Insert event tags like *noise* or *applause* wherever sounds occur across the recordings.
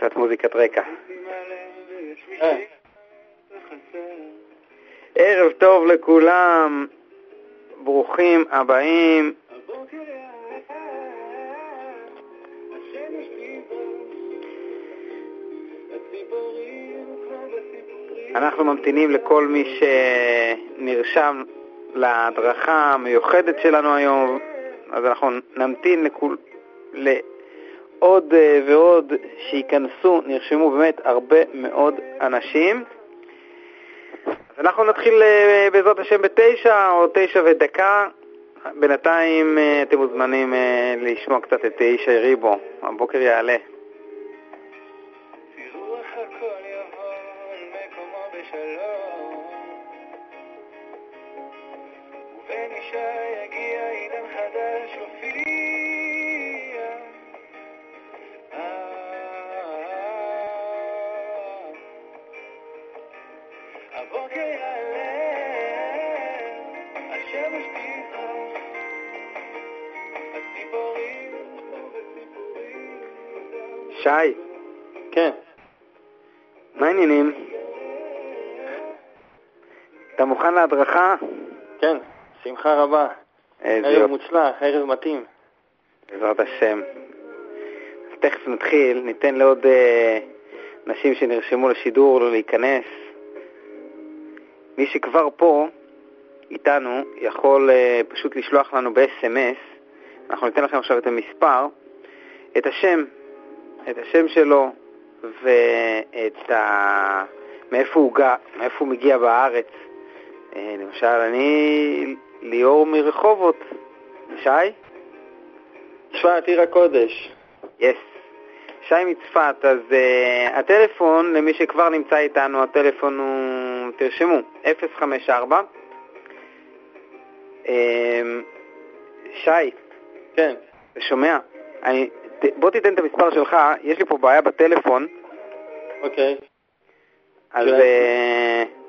קצת מוזיקת רקע. ערב טוב לכולם, ברוכים הבאים. אנחנו ממתינים לכל מי שנרשם להדרכה המיוחדת שלנו היום, אז אנחנו נמתין לכול, לעוד אה, ועוד שייכנסו, נרשמו באמת הרבה מאוד אנשים. אז אנחנו נתחיל אה, בעזרת השם בתשע או תשע ודקה. בינתיים אה, אתם מוזמנים לשמוע קצת את ישי ריבו, הבוקר יעלה. מוכן להדרכה? כן, שמחה רבה. איזה ערב יופי, מוצלח, ערב מתאים. בעזרת השם. אז תכף נתחיל, ניתן לעוד אה, נשים שנרשמו לשידור להיכנס. מי שכבר פה איתנו יכול אה, פשוט לשלוח לנו ב-SMS, אנחנו ניתן לכם עכשיו את המספר, את השם, את השם שלו ואת ה... מאיפה הוא גר, מאיפה הוא מגיע בארץ. אה, למשל, אני ליאור מרחובות. שי? צפת, עיר הקודש. יס. שי מצפת, אז uh, הטלפון, למי שכבר נמצא איתנו, הטלפון הוא, תרשמו, 054. Um, שי, כן. אתה שומע? אני, ת, בוא תיתן את המספר שלך, יש לי פה בעיה בטלפון, אוקיי. אז uh,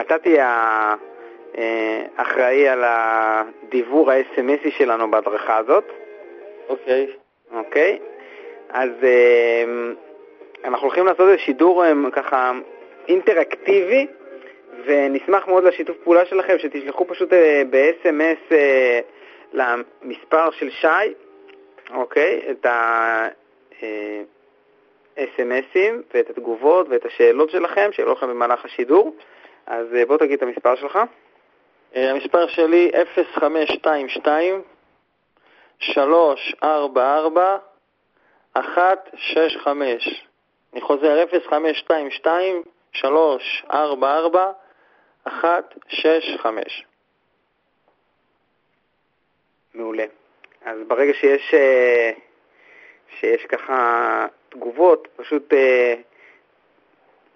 אתה תהיה האחראי על הדיוור ה-SMSי שלנו בהדרכה הזאת. אוקיי. אוקיי? אז אה, אנחנו הולכים לעשות איזה שידור אה, ככה אינטראקטיבי, ונשמח מאוד לשיתוף פעולה שלכם, שתשלחו פשוט אה, ב-SMS אה, למספר של שי, אוקיי? את ה-SMSים ואת התגובות ואת השאלות שלכם, שיהיו לכם במהלך השידור. אז אה, בוא תגיד את המספר שלך. אה, המספר שלי 0522 344 165. אני חוזר 0522 344 165. מעולה. אז ברגע שיש, אה, שיש ככה תגובות, פשוט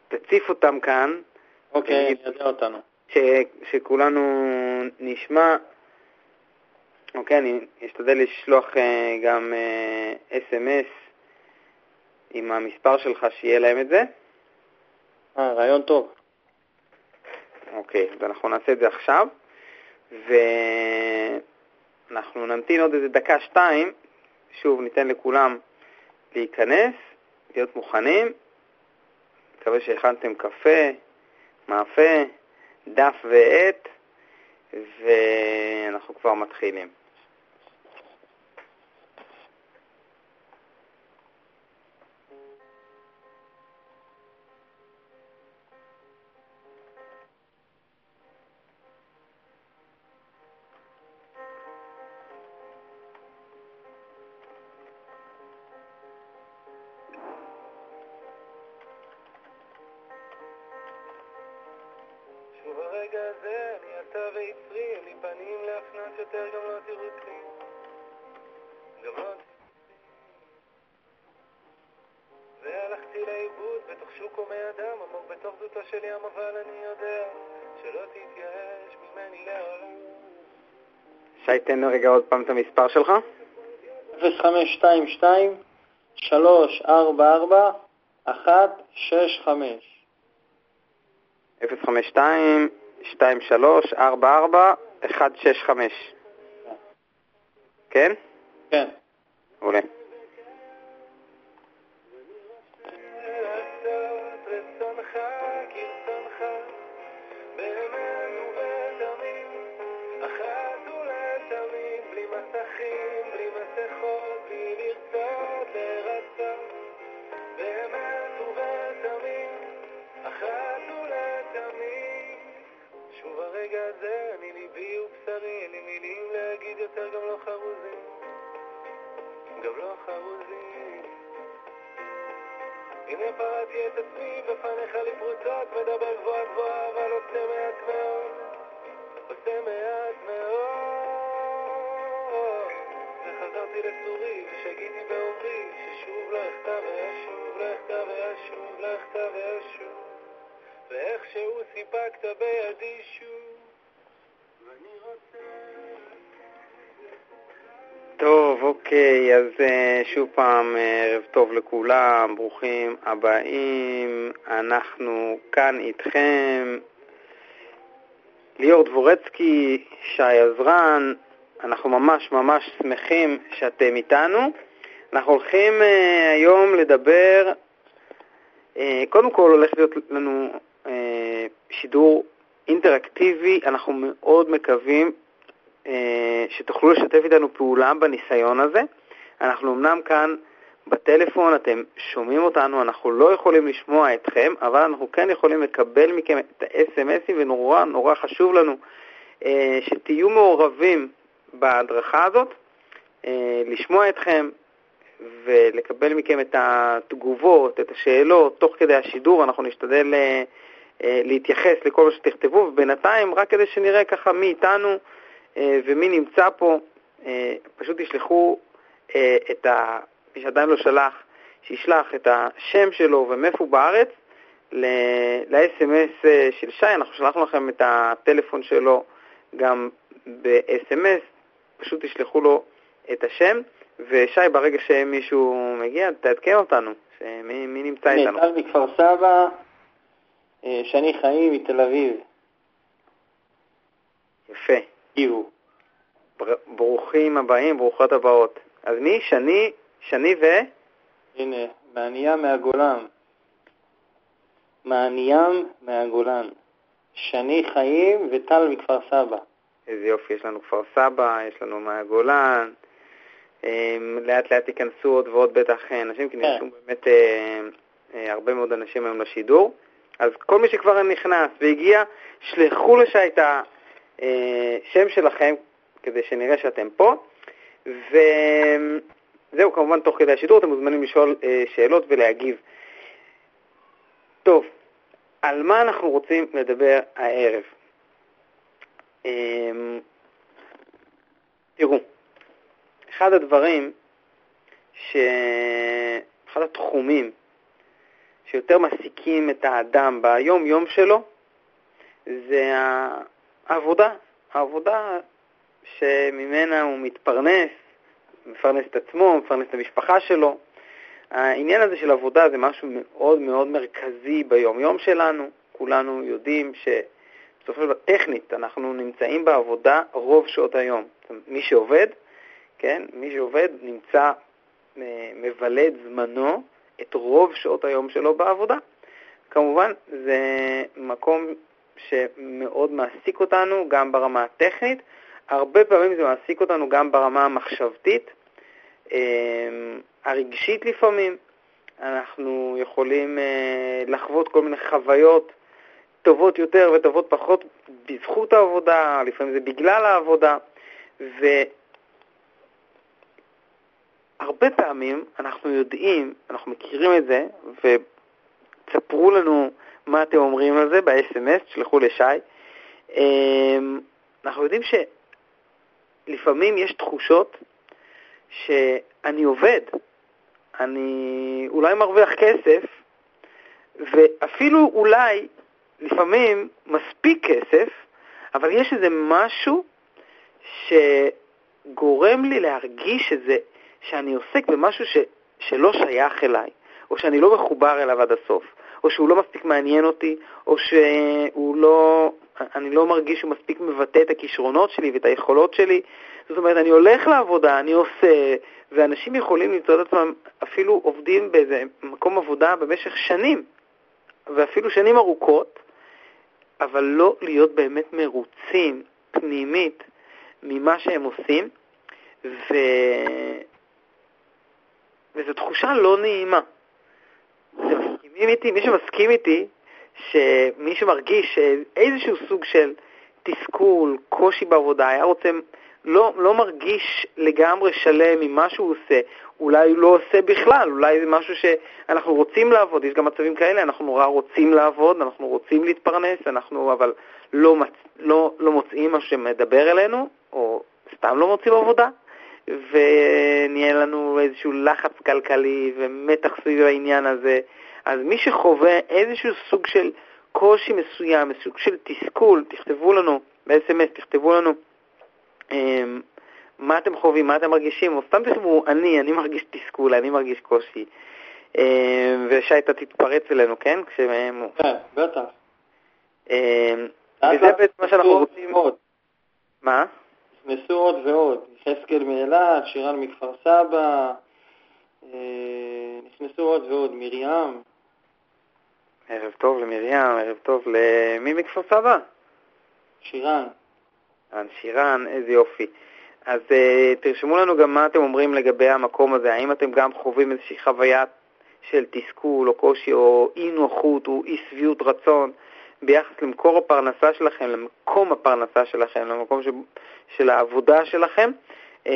תציף אותם כאן, אוקיי, יודע אותנו. ש, שכולנו נשמע. אוקיי, אני אשתדל לשלוח אה, גם אה, אס.אם.אס עם המספר שלך, שיהיה להם את זה. אה, רעיון טוב. אוקיי, אז אנחנו נעשה את זה עכשיו, ואנחנו נמתין עוד איזה דקה-שתיים, שוב ניתן לכולם להיכנס, להיות מוכנים. מקווה שהכנתם קפה, מאפה, דף ועט, ואנחנו כבר מתחילים. שי, תן רגע עוד פעם את המספר שלך. 0522 344 165 052 23 44 165 כן? כן. מעולה. חמודי. הנה פרעתי את עצמי בפניך לפרוצות, מדבר גבוהה גבוהה, אבל עושה מעט מאוד. עושה מעט מאוד. וחזרתי לצורי, ושגיתי בעומרי, ששוב לא אכתב ואשוב, לא אכתב ואשוב, לא אכתב ואשוב. ואיכשהו סיפקת בידי שוב. ואני רוצה... אוקיי, אז uh, שוב פעם, אה, ערב טוב לכולם, ברוכים הבאים. אנחנו כאן איתכם. ליאור דבורצקי, שי עזרן, אנחנו ממש ממש שמחים שאתם איתנו. אנחנו הולכים uh, היום לדבר, uh, קודם כל הולך להיות לנו uh, שידור אינטראקטיבי, אנחנו מאוד מקווים אה, שתוכלו לשתף איתנו פעולה בניסיון הזה. אנחנו אמנם כאן בטלפון, אתם שומעים אותנו, אנחנו לא יכולים לשמוע אתכם, אבל אנחנו כן יכולים לקבל מכם את ה-SMSים, ונורא נורא חשוב לנו אה, שתהיו מעורבים בהדרכה הזאת, אה, לשמוע אתכם ולקבל מכם את התגובות, את השאלות, תוך כדי השידור, אנחנו נשתדל להתייחס לכל מה שתכתבו, ובינתיים, רק כדי שנראה ככה מי איתנו, אה, ומי נמצא פה, אה, פשוט תשלחו אה, את ה... מי שעדיין לא שלח, שישלח את השם שלו ומאיפה הוא בארץ ל-SMS של שי, אנחנו שלחנו לכם את הטלפון שלו גם ב-SMS, פשוט תשלחו לו את השם, ושי, ברגע שמישהו מגיע, תעדכן אותנו, שמי, מי נמצא איתנו. טל מכפר סבא, שני חיים מתל אביב. יפה. הגיעו. ברוכים הבאים, ברוכות הבאות. אז מי? שני, שני ו... הנה, מענייה מהגולן. מעניים מהגולן. שני חיים וטל מכפר סבא. איזה יופי, יש לנו כפר סבא, יש לנו מהגולן. אמ, לאט לאט ייכנסו עוד ועוד בטח אנשים, כי כן. באמת אה, אה, הרבה מאוד אנשים היום לשידור. אז כל מי שכבר נכנס והגיע, שלחו לשי את ה... אה, שם שלכם, כדי שנראה שאתם פה. וזהו, כמובן, תוך כדי השידור אתם מוזמנים לשאול אה, שאלות ולהגיב. טוב, על מה אנחנו רוצים לדבר הערב? אה, תראו, אחד הדברים, ש... אחד התחומים שיותר מעסיקים את האדם ביום-יום שלו, זה העבודה, העבודה שממנה הוא מתפרנס, מפרנס את עצמו, מפרנס את המשפחה שלו. העניין הזה של עבודה זה משהו מאוד מאוד מרכזי ביום-יום שלנו. כולנו יודעים שבסופו של דבר, טכנית, אנחנו נמצאים בעבודה רוב שעות היום. מי שעובד, כן, מי שעובד נמצא, מבלה את זמנו, את רוב שעות היום שלו בעבודה. כמובן, זה מקום שמאוד מעסיק אותנו, גם ברמה הטכנית. הרבה פעמים זה מעסיק אותנו גם ברמה המחשבתית, אמ, הרגשית לפעמים. אנחנו יכולים אה, לחוות כל מיני חוויות טובות יותר וטובות פחות בזכות העבודה, לפעמים זה בגלל העבודה. והרבה פעמים אנחנו יודעים, אנחנו מכירים את זה, ותספרו לנו מה אתם אומרים על זה ב-SMS, תשלחו לשי. אמ, אנחנו יודעים שלפעמים יש תחושות שאני עובד, אני אולי מרוויח כסף, ואפילו אולי לפעמים מספיק כסף, אבל יש איזה משהו שגורם לי להרגיש שזה, שאני עוסק במשהו ש, שלא שייך אליי, או שאני לא מחובר אליו עד הסוף. או שהוא לא מספיק מעניין אותי, או שהוא לא, אני לא מרגיש שהוא מספיק מבטא את הכישרונות שלי ואת היכולות שלי. זאת אומרת, אני הולך לעבודה, אני עושה, ואנשים יכולים למצוא את עצמם אפילו עובדים באיזה מקום עבודה במשך שנים, ואפילו שנים ארוכות, אבל לא להיות באמת מרוצים פנימית ממה שהם עושים, ו... וזו תחושה לא נעימה. זה מסכימים איתי, מי שמסכים איתי, שמי שמרגיש איזשהו סוג של תסכול, קושי בעבודה, היה רוצה לא, לא מרגיש לגמרי שלם עם מה שהוא עושה, אולי הוא לא עושה בכלל, אולי זה משהו שאנחנו רוצים לעבוד, יש גם מצבים כאלה, אנחנו נורא רוצים לעבוד, אנחנו רוצים להתפרנס, אנחנו אבל לא, מצ... לא, לא מוצאים משהו שמדבר אלינו, או סתם לא מוצאים עבודה, ונהיה לנו איזשהו לחץ כלכלי ומתח סביב העניין הזה. אז מי שחווה איזשהו סוג של קושי מסוים, סוג של תסכול, תכתבו לנו ב-SMS, תכתבו לנו אמ, מה אתם חווים, מה אתם מרגישים, או סתם תכתבו, אני, אני מרגיש תסכול, אני מרגיש קושי. אמ, ושי, אתה תתפרץ אלינו, כן? כן, בטח. אמ, וזה בעצם מה שאנחנו רוצים... מה? נכנסו עוד ועוד. יחזקאל מאילת, שירן מכפר סבא, אה, נכנסו עוד ועוד. מרים. ערב טוב למרים, ערב טוב למי מכפר סבא? שירן. שירן, איזה יופי. אז uh, תרשמו לנו גם מה אתם אומרים לגבי המקום הזה, האם אתם גם חווים איזושהי חוויה של תסכול או קושי או אי נוחות או אי שביעות רצון ביחס למקור הפרנסה שלכם, למקום הפרנסה שלכם, למקום ש... של העבודה שלכם, uh,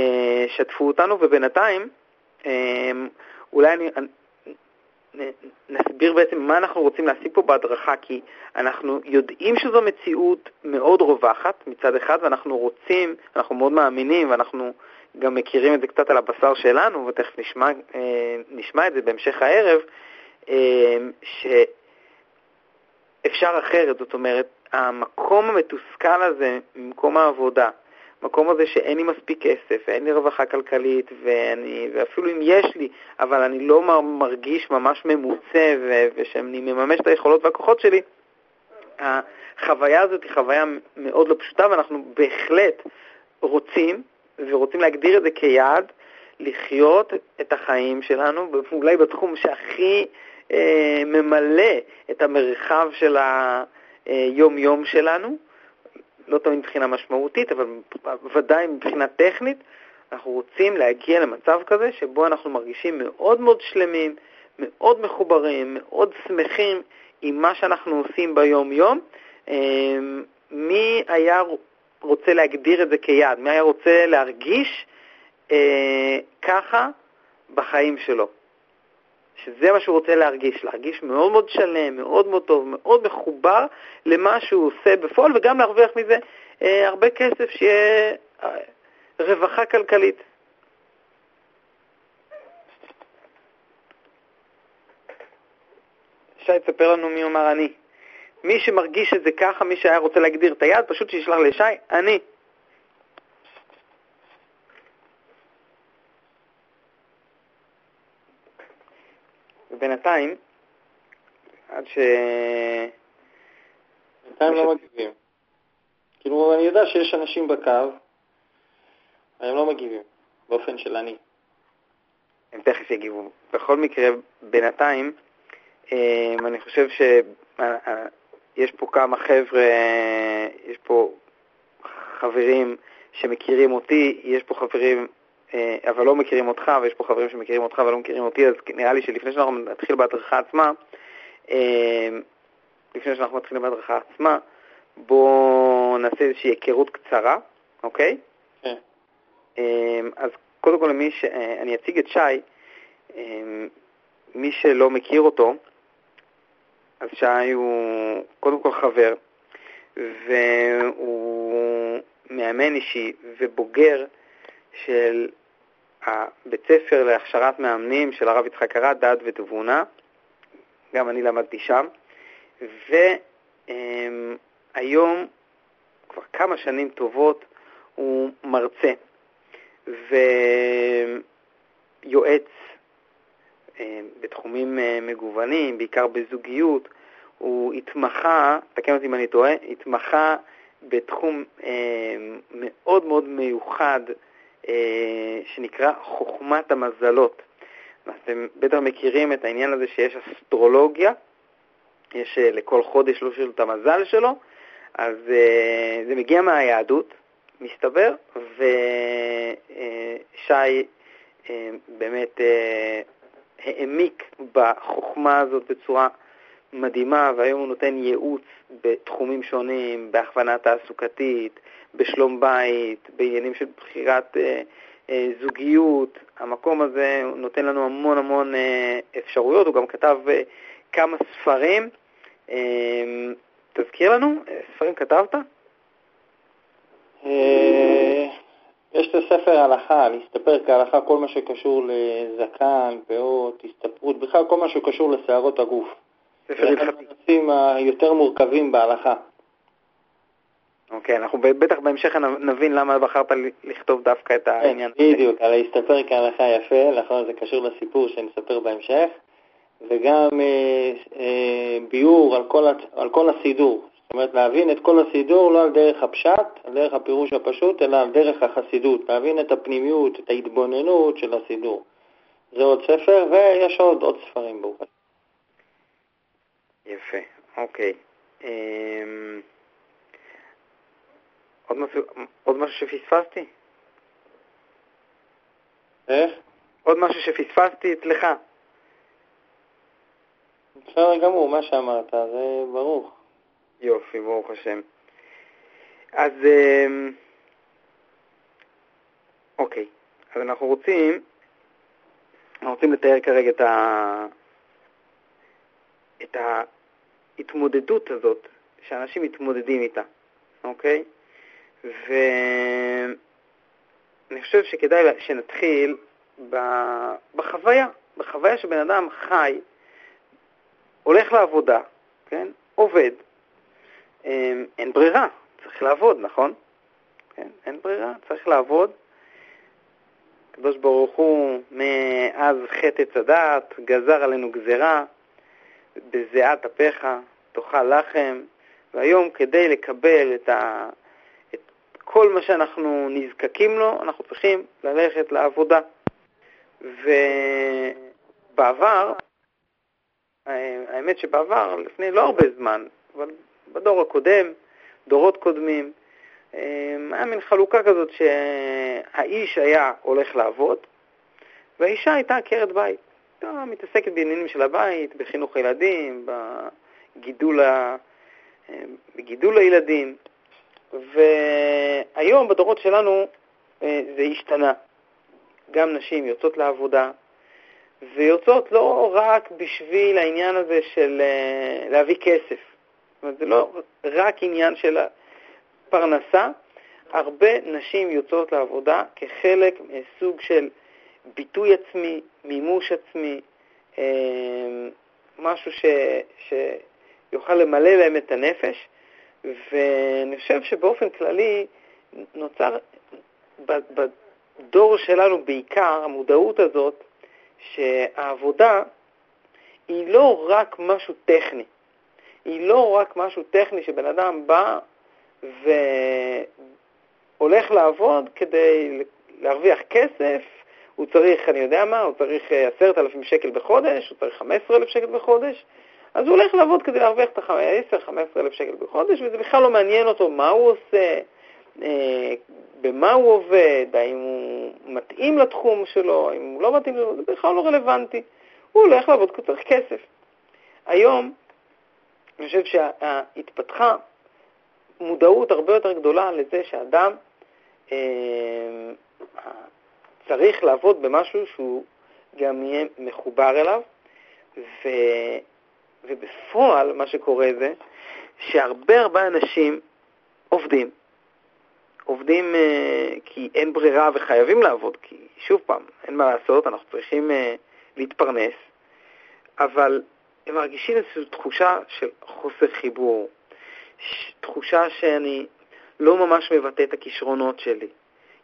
שתפו אותנו, ובינתיים uh, אולי אני, נסביר בעצם מה אנחנו רוצים להשיג פה בהדרכה, כי אנחנו יודעים שזו מציאות מאוד רווחת מצד אחד, ואנחנו רוצים, אנחנו מאוד מאמינים, ואנחנו גם מכירים את זה קצת על הבשר שלנו, ותכף נשמע, אה, נשמע את זה בהמשך הערב, אה, שאפשר אחרת, זאת אומרת, המקום המתוסכל הזה ממקום העבודה, המקום הזה שאין לי מספיק כסף, ואין לי רווחה כלכלית, ואני, ואפילו אם יש לי, אבל אני לא מרגיש ממש ממוצה ושאני מממש את היכולות והכוחות שלי, החוויה הזאת היא חוויה מאוד לא פשוטה, ואנחנו בהחלט רוצים, ורוצים להגדיר את זה כיעד, לחיות את החיים שלנו, אולי בתחום שהכי אה, ממלא את המרחב של היום-יום שלנו, לא תמיד מבחינה משמעותית, אבל ודאי מבחינה טכנית, אנחנו רוצים להגיע למצב כזה שבו אנחנו מרגישים מאוד מאוד שלמים, מאוד מחוברים, מאוד שמחים עם מה שאנחנו עושים ביום-יום. אמ, מי היה רוצה להגדיר את זה כיעד? מי היה רוצה להרגיש אה, ככה בחיים שלו? שזה מה שהוא רוצה להרגיש, להרגיש מאוד מאוד שלם, מאוד מאוד טוב, מאוד מחובר למה שהוא עושה בפועל, וגם להרוויח מזה אה, הרבה כסף, שיהיה אה, רווחה כלכלית. שי, תספר לנו מי אומר אני. מי שמרגיש את זה ככה, מי שהיה רוצה להגדיר את היד, פשוט שישלח לשי, אני. ובינתיים, עד ש... בינתיים לא מגיבים. כאילו, אני יודע שיש אנשים בקו, הם לא מגיבים, באופן של אני. הם תכף יגיבו. בכל מקרה, בינתיים, אה, אני חושב שיש פה כמה חבר'ה, יש פה חברים שמכירים אותי, יש פה חברים אה, אבל לא מכירים אותך, ויש פה חברים שמכירים אותך ולא מכירים אותי, אז נראה לי שלפני שאנחנו נתחיל בהדרכה עצמה, אה, לפני שאנחנו מתחילים בהדרכה עצמה, בואו נעשה איזושהי היכרות קצרה, אוקיי? כן. אז קודם כל, למי ש... אני אציג את שי, מי שלא מכיר אותו, אז שי הוא קודם כל חבר, והוא מאמן אישי ובוגר של הבית ספר להכשרת מאמנים של הרב יצחק ארד, דת ותבונה, גם אני למדתי שם, והיום, כבר כמה שנים טובות, הוא מרצה ויועץ אה, בתחומים אה, מגוונים, בעיקר בזוגיות. הוא התמחה, תקן אותי אם אני טועה, התמחה בתחום אה, מאוד מאוד מיוחד שנקרא חוכמת המזלות. אתם בטח מכירים את העניין הזה שיש אסטרולוגיה, יש אה, לכל חודש לו של את המזל שלו, אז אה, זה מגיע מהיהדות, מסתבר, ושי באמת העמיק בחוכמה הזאת בצורה מדהימה, והיום הוא נותן ייעוץ בתחומים שונים, בהכוונה תעסוקתית, בשלום בית, בעניינים של בחירת אה, אה, זוגיות. המקום הזה נותן לנו המון המון אה, אפשרויות, הוא גם כתב אה, כמה ספרים. אה, תזכיר לנו, אה, ספרים כתבת? אה, יש את הספר הלכה, להסתפר כהלכה כל מה שקשור לזקן, פאות, הסתפרות, בכלל כל מה שקשור לשערות הגוף. ספר הלכתי. הנושאים היותר מורכבים בהלכה. אוקיי, אנחנו בטח בהמשך נבין למה בחרת לכתוב דווקא את העניין הזה. כן, בדיוק, על להסתפר כהלכה יפה, נכון, זה קשור לסיפור שנספר בהמשך, וגם אה, אה, ביאור על כל, על כל הסידור. זאת אומרת, להבין את כל הסידור לא על דרך הפשט, על דרך הפירוש הפשוט, אלא על דרך החסידות, להבין את הפנימיות, את ההתבוננות של הסידור. זה עוד ספר, ויש עוד עוד ספרים ברוך השם. יפה, אוקיי. אמ, עוד משהו, עוד משהו שפספסתי? איך? עוד משהו שפספסתי אצלך? בסדר גמור, מה שאמרת, זה ברור. יופי, ברוך השם. אז, אמ, אוקיי, אז אנחנו רוצים, אנחנו רוצים לתאר כרגע את, ה, את ההתמודדות הזאת שאנשים מתמודדים איתה, אוקיי? ואני חושב שכדאי שנתחיל בחוויה, בחוויה שבן אדם חי, הולך לעבודה, כן? עובד, אמ, אין ברירה, צריך לעבוד, נכון? כן, אין ברירה, צריך לעבוד. הקדוש ברוך הוא, מאז חטא עץ גזר עלינו גזרה, בזיעת אפיך תאכל לחם, והיום כדי לקבל את, ה... את כל מה שאנחנו נזקקים לו, אנחנו צריכים ללכת לעבודה. ובעבר, האמת שבעבר, לפני לא הרבה זמן, אבל בדור הקודם, דורות קודמים, היה מין חלוקה כזאת שהאיש היה הולך לעבוד, והאישה הייתה עקרת בית. הייתה מתעסקת בעניינים של הבית, בחינוך הילדים, בגידול, ה... בגידול הילדים. והיום, בדורות שלנו, זה השתנה. גם נשים יוצאות לעבודה, ויוצאות לא רק בשביל העניין הזה של להביא כסף. זאת אומרת, זה לא רק עניין של פרנסה, הרבה נשים יוצאות לעבודה כחלק מסוג של ביטוי עצמי, מימוש עצמי, משהו ש, שיוכל למלא להם את הנפש, ואני חושב שבאופן כללי נוצר בדור שלנו בעיקר המודעות הזאת שהעבודה היא לא רק משהו טכני, היא לא רק משהו טכני שבן אדם בא והולך לעבוד כדי להרוויח כסף, הוא צריך, אני יודע מה, הוא צריך עשרת אלפים שקל בחודש, הוא צריך חמש עשרה אלף שקל בחודש, אז הוא הולך לעבוד כדי להרוויח את ה-10, 15 אלף שקל בחודש, וזה בכלל לא מעניין אותו מה הוא עושה, במה הוא עובד, האם הוא מתאים לתחום שלו, האם הוא לא מתאים לו, זה בכלל לא רלוונטי. הוא הולך לעבוד כי הוא צריך כסף. היום, אני חושב שהתפתחה מודעות הרבה יותר גדולה לזה שאדם אה, צריך לעבוד במשהו שהוא גם יהיה מחובר אליו, ו, ובפועל מה שקורה זה שהרבה הרבה אנשים עובדים. עובדים uh, כי אין ברירה וחייבים לעבוד, כי שוב פעם, אין מה לעשות, אנחנו צריכים uh, להתפרנס, אבל הם מרגישים איזושהי תחושה של חוסר חיבור, תחושה שאני לא ממש מבטא את הכישרונות שלי.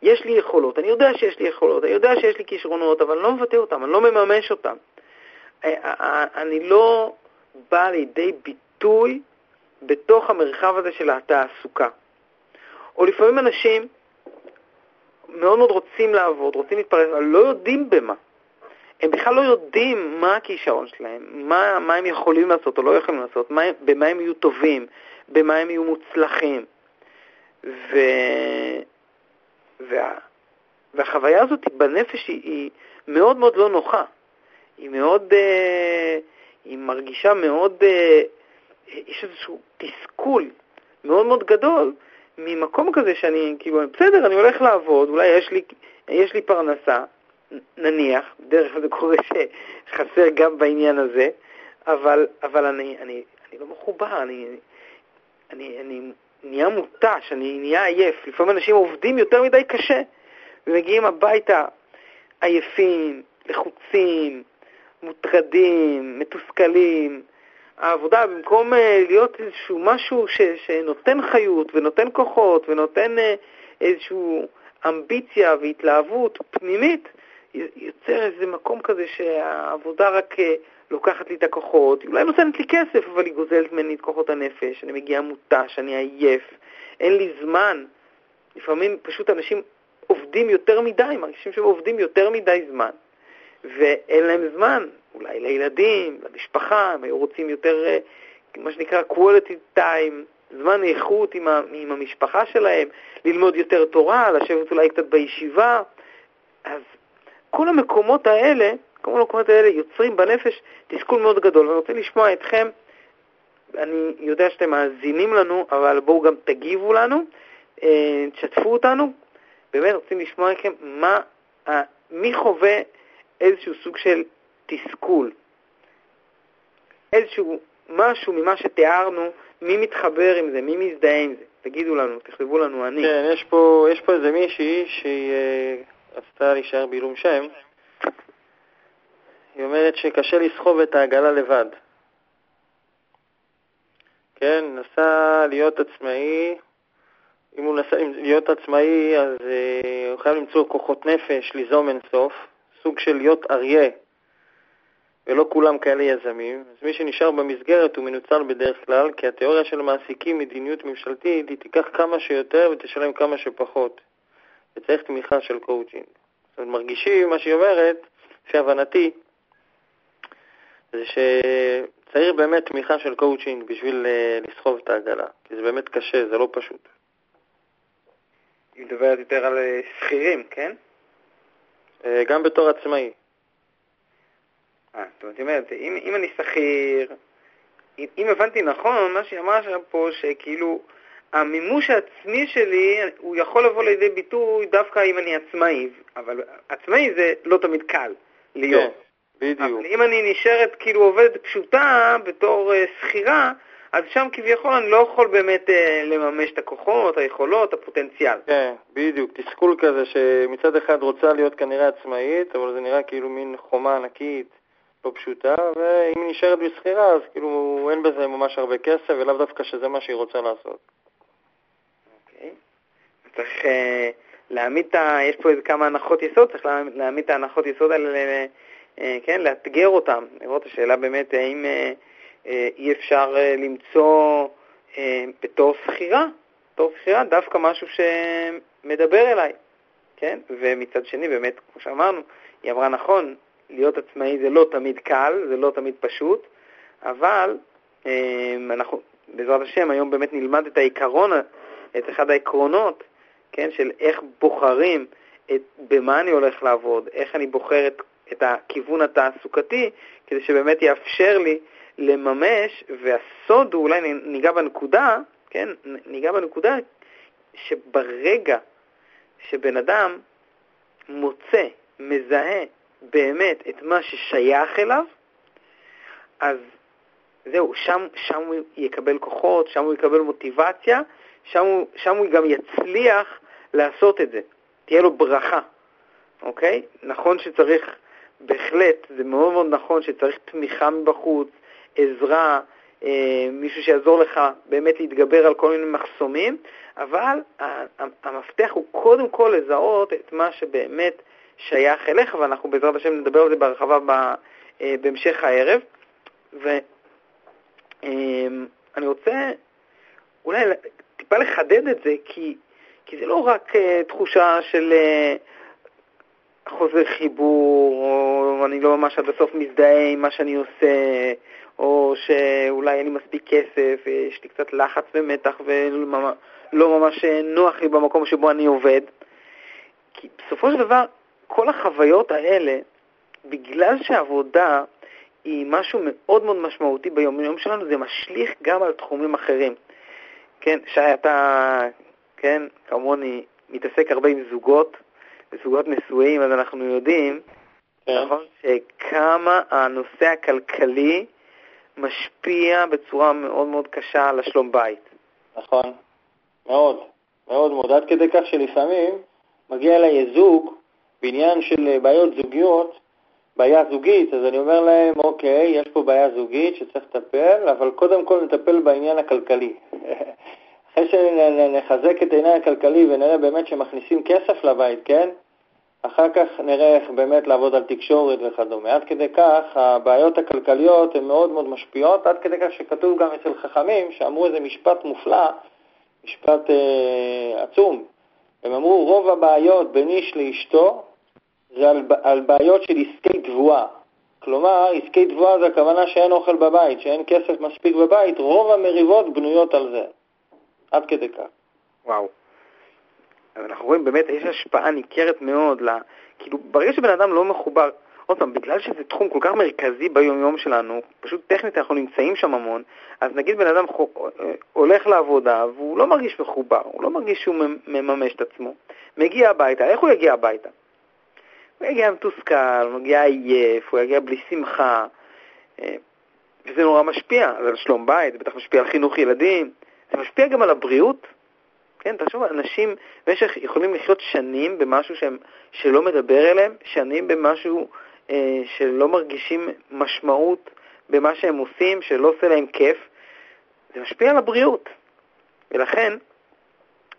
יש לי יכולות, אני יודע שיש לי יכולות, אני יודע שיש לי כישרונות, אבל אני לא מבטא אותם, אני לא מממש אותם. אני לא בא לידי ביטוי בתוך המרחב הזה של התעסוקה. או לפעמים אנשים מאוד מאוד רוצים לעבוד, רוצים להתפרס, אבל לא יודעים במה. הם בכלל לא יודעים מה הכישרון שלהם, מה, מה הם יכולים לעשות או לא יכולים לעשות, מה, במה הם יהיו טובים, במה הם יהיו מוצלחים. ו... וה... והחוויה הזאת בנפש היא, היא מאוד מאוד לא נוחה. היא מאוד, uh, היא מרגישה מאוד, אה, יש איזשהו תסכול מאוד מאוד גדול ממקום כזה שאני, כאילו, בסדר, אני הולך לעבוד, אולי יש לי, יש לי פרנסה, נניח, בדרך כלל זה קורה שחסר גם בעניין הזה, אבל, אבל אני, אני, אני לא מחובר, אני, אני, אני נהיה מותש, אני נהיה עייף. לפעמים אנשים עובדים יותר מדי קשה, ומגיעים הביתה עייפים, לחוצים, מוטרדים, מתוסכלים. העבודה, במקום uh, להיות איזשהו משהו ש, שנותן חיות ונותן כוחות ונותן uh, איזושהי אמביציה והתלהבות פנימית, יוצר איזה מקום כזה שהעבודה רק uh, לוקחת לי את הכוחות, אולי נותנת לי כסף, אבל היא גוזלת ממני את כוחות הנפש, אני מגיע מותש, אני עייף, אין לי זמן. לפעמים פשוט אנשים עובדים יותר מדי, מרגישים שהם עובדים יותר מדי זמן, ואין להם זמן, אולי לילדים, למשפחה, הם היו רוצים יותר, אה, מה שנקרא quality time, זמן איכות עם, ה, עם המשפחה שלהם, ללמוד יותר תורה, לשבת אולי קצת בישיבה. אז כל המקומות האלה, כל המקומות האלה יוצרים בנפש תסכול מאוד גדול. ואני רוצה לשמוע אתכם, אני יודע שאתם מאזינים לנו, אבל בואו גם תגיבו לנו, אה, תשתפו אותנו, באמת רוצים לשמוע מכם מה, מי חווה איזשהו סוג של תסכול, איזשהו משהו ממה שתיארנו, מי מתחבר עם זה, מי מזדהה עם זה. תגידו לנו, תכתבו לנו אני. כן, יש פה, יש פה איזה מישהי שהיא אה, רצתה להישאר בעילום שם. היא אומרת שקשה לסחוב את העגלה לבד. כן, נסה להיות עצמאי, אם הוא נסה להיות עצמאי, אז uh, הוא חייב למצוא כוחות נפש, ליזום אינסוף, סוג של להיות אריה, ולא כולם כאלה יזמים. אז מי שנשאר במסגרת הוא מנוצל בדרך כלל, כי התיאוריה של מעסיקים, מדיניות ממשלתית, היא תיקח כמה שיותר ותשלם כמה שפחות. וצריך תמיכה של קואוצ'ינג. זאת אומרת, מרגישים, מה שהיא אומרת, לפי הבנתי, זה שצריך באמת תמיכה של קואוצ'ינג בשביל אה, לסחוב את העגלה, כי זה באמת קשה, זה לא פשוט. היא מדברת יותר על אה, שכירים, כן? אה, גם בתור עצמאי. אה, זאת אומרת, אם, אם אני שכיר, אם, אם הבנתי נכון, מה שהיא אמרה שם פה, שכאילו המימוש העצמי שלי, הוא יכול לבוא לידי ביטוי דווקא אם אני עצמאי, אבל עצמאי זה לא תמיד קל להיות. כן, בדיוק. אבל אם אני נשארת כאילו עובדת פשוטה בתור uh, שכירה, אז שם כביכול אני לא יכול באמת אה, לממש את הכוחות, היכולות, הפוטנציאל. כן, בדיוק. תסכול כזה שמצד אחד רוצה להיות כנראה עצמאית, אבל זה נראה כאילו מין חומה ענקית, לא פשוטה, ואם היא נשארת בשכירה, אז כאילו אין בזה ממש הרבה כסף, ולאו דווקא שזה מה שהיא רוצה לעשות. אוקיי. צריך אה, להעמיד את ה... יש פה איזה כמה הנחות יסוד, צריך להעמיד את ההנחות יסוד האלה, אה, כן, לאתגר אותן. לראות השאלה באמת האם... אה, אה, אי אפשר אה, למצוא אה, בתור שכירה, בתור שכירה דווקא משהו שמדבר אליי, כן? ומצד שני, באמת, כמו שאמרנו, היא אמרה נכון, להיות עצמאי זה לא תמיד קל, זה לא תמיד פשוט, אבל אנחנו, בעזרת השם, היום באמת נלמד את העיקרון, את אחד העקרונות, כן, של איך בוחרים את, במה אני הולך לעבוד, איך אני בוחר את, את הכיוון התעסוקתי, כדי שבאמת יאפשר לי לממש, והסוד הוא, אולי ניגע בנקודה, כן, ניגע בנקודה שברגע שבן אדם מוצא, מזהה באמת את מה ששייך אליו, אז זהו, שם, שם הוא יקבל כוחות, שם הוא יקבל מוטיבציה, שם הוא, שם הוא גם יצליח לעשות את זה. תהיה לו ברכה, אוקיי? נכון שצריך, בהחלט, זה מאוד מאוד נכון שצריך תמיכה מבחוץ, עזרה, אה, מישהו שיעזור לך באמת להתגבר על כל מיני מחסומים, אבל המפתח הוא קודם כל לזהות את מה שבאמת שייך אליך, ואנחנו בעזרת השם נדבר על זה בהרחבה אה, בהמשך הערב. ואני אה, רוצה אולי טיפה לחדד את זה, כי, כי זה לא רק תחושה של חוזר חיבור, או אני לא ממש עד הסוף מזדהה עם מה שאני עושה, או שאולי אין לי מספיק כסף, יש לי קצת לחץ ומתח ולא ממש נוח לי במקום שבו אני עובד. כי בסופו של דבר, כל החוויות האלה, בגלל שעבודה היא משהו מאוד מאוד משמעותי ביום-יום שלנו, זה משליך גם על תחומים אחרים. כן, שי, אתה, כן, כמוני, מתעסק הרבה עם זוגות, וזוגות נשואים, אז אנחנו יודעים, כן. נכון, שכמה הנושא הכלכלי משפיע בצורה מאוד מאוד קשה על השלום בית. נכון, מאוד, מאוד מאוד, עד כדי כך שלפעמים מגיע אליי זוג בעניין של בעיות זוגיות, בעיה זוגית, אז אני אומר להם, אוקיי, יש פה בעיה זוגית שצריך לטפל, אבל קודם כל נטפל בעניין הכלכלי. *laughs* אחרי שנחזק את העניין הכלכלי ונראה באמת שמכניסים כסף לבית, כן? אחר כך נראה איך באמת לעבוד על תקשורת וכדומה. עד כדי כך, הבעיות הכלכליות הן מאוד מאוד משפיעות, עד כדי כך שכתוב גם אצל חכמים, שאמרו איזה משפט מופלא, משפט אה, עצום. הם אמרו, רוב הבעיות בין איש לאשתו זה על, על בעיות של עסקי תבואה. כלומר, עסקי תבואה זה הכוונה שאין אוכל בבית, שאין כסף מספיק בבית, רוב המריבות בנויות על זה. עד כדי כך. וואו. אז אנחנו רואים באמת, יש השפעה ניכרת מאוד, לה, כאילו, ברגע שבן אדם לא מחובר, עוד פעם, בגלל שזה תחום כל כך מרכזי ביום-יום שלנו, פשוט טכנית אנחנו נמצאים שם המון, אז נגיד בן אדם חו, הולך לעבודה והוא לא מרגיש מחובר, הוא לא מרגיש שהוא מממש את עצמו, מגיע הביתה, איך הוא יגיע הביתה? הוא יגיע מתוסכל, הוא יגיע עייף, הוא יגיע בלי שמחה, אה, וזה נורא משפיע, זה על שלום בית, זה בטח משפיע על חינוך ילדים, זה משפיע גם על הבריאות. כן, תחשוב, אנשים במשך יכולים לחיות שנים במשהו שהם, שלא מדבר אליהם, שנים במשהו אה, שלא מרגישים משמעות במה שהם עושים, שלא עושה להם כיף. זה משפיע על הבריאות. ולכן,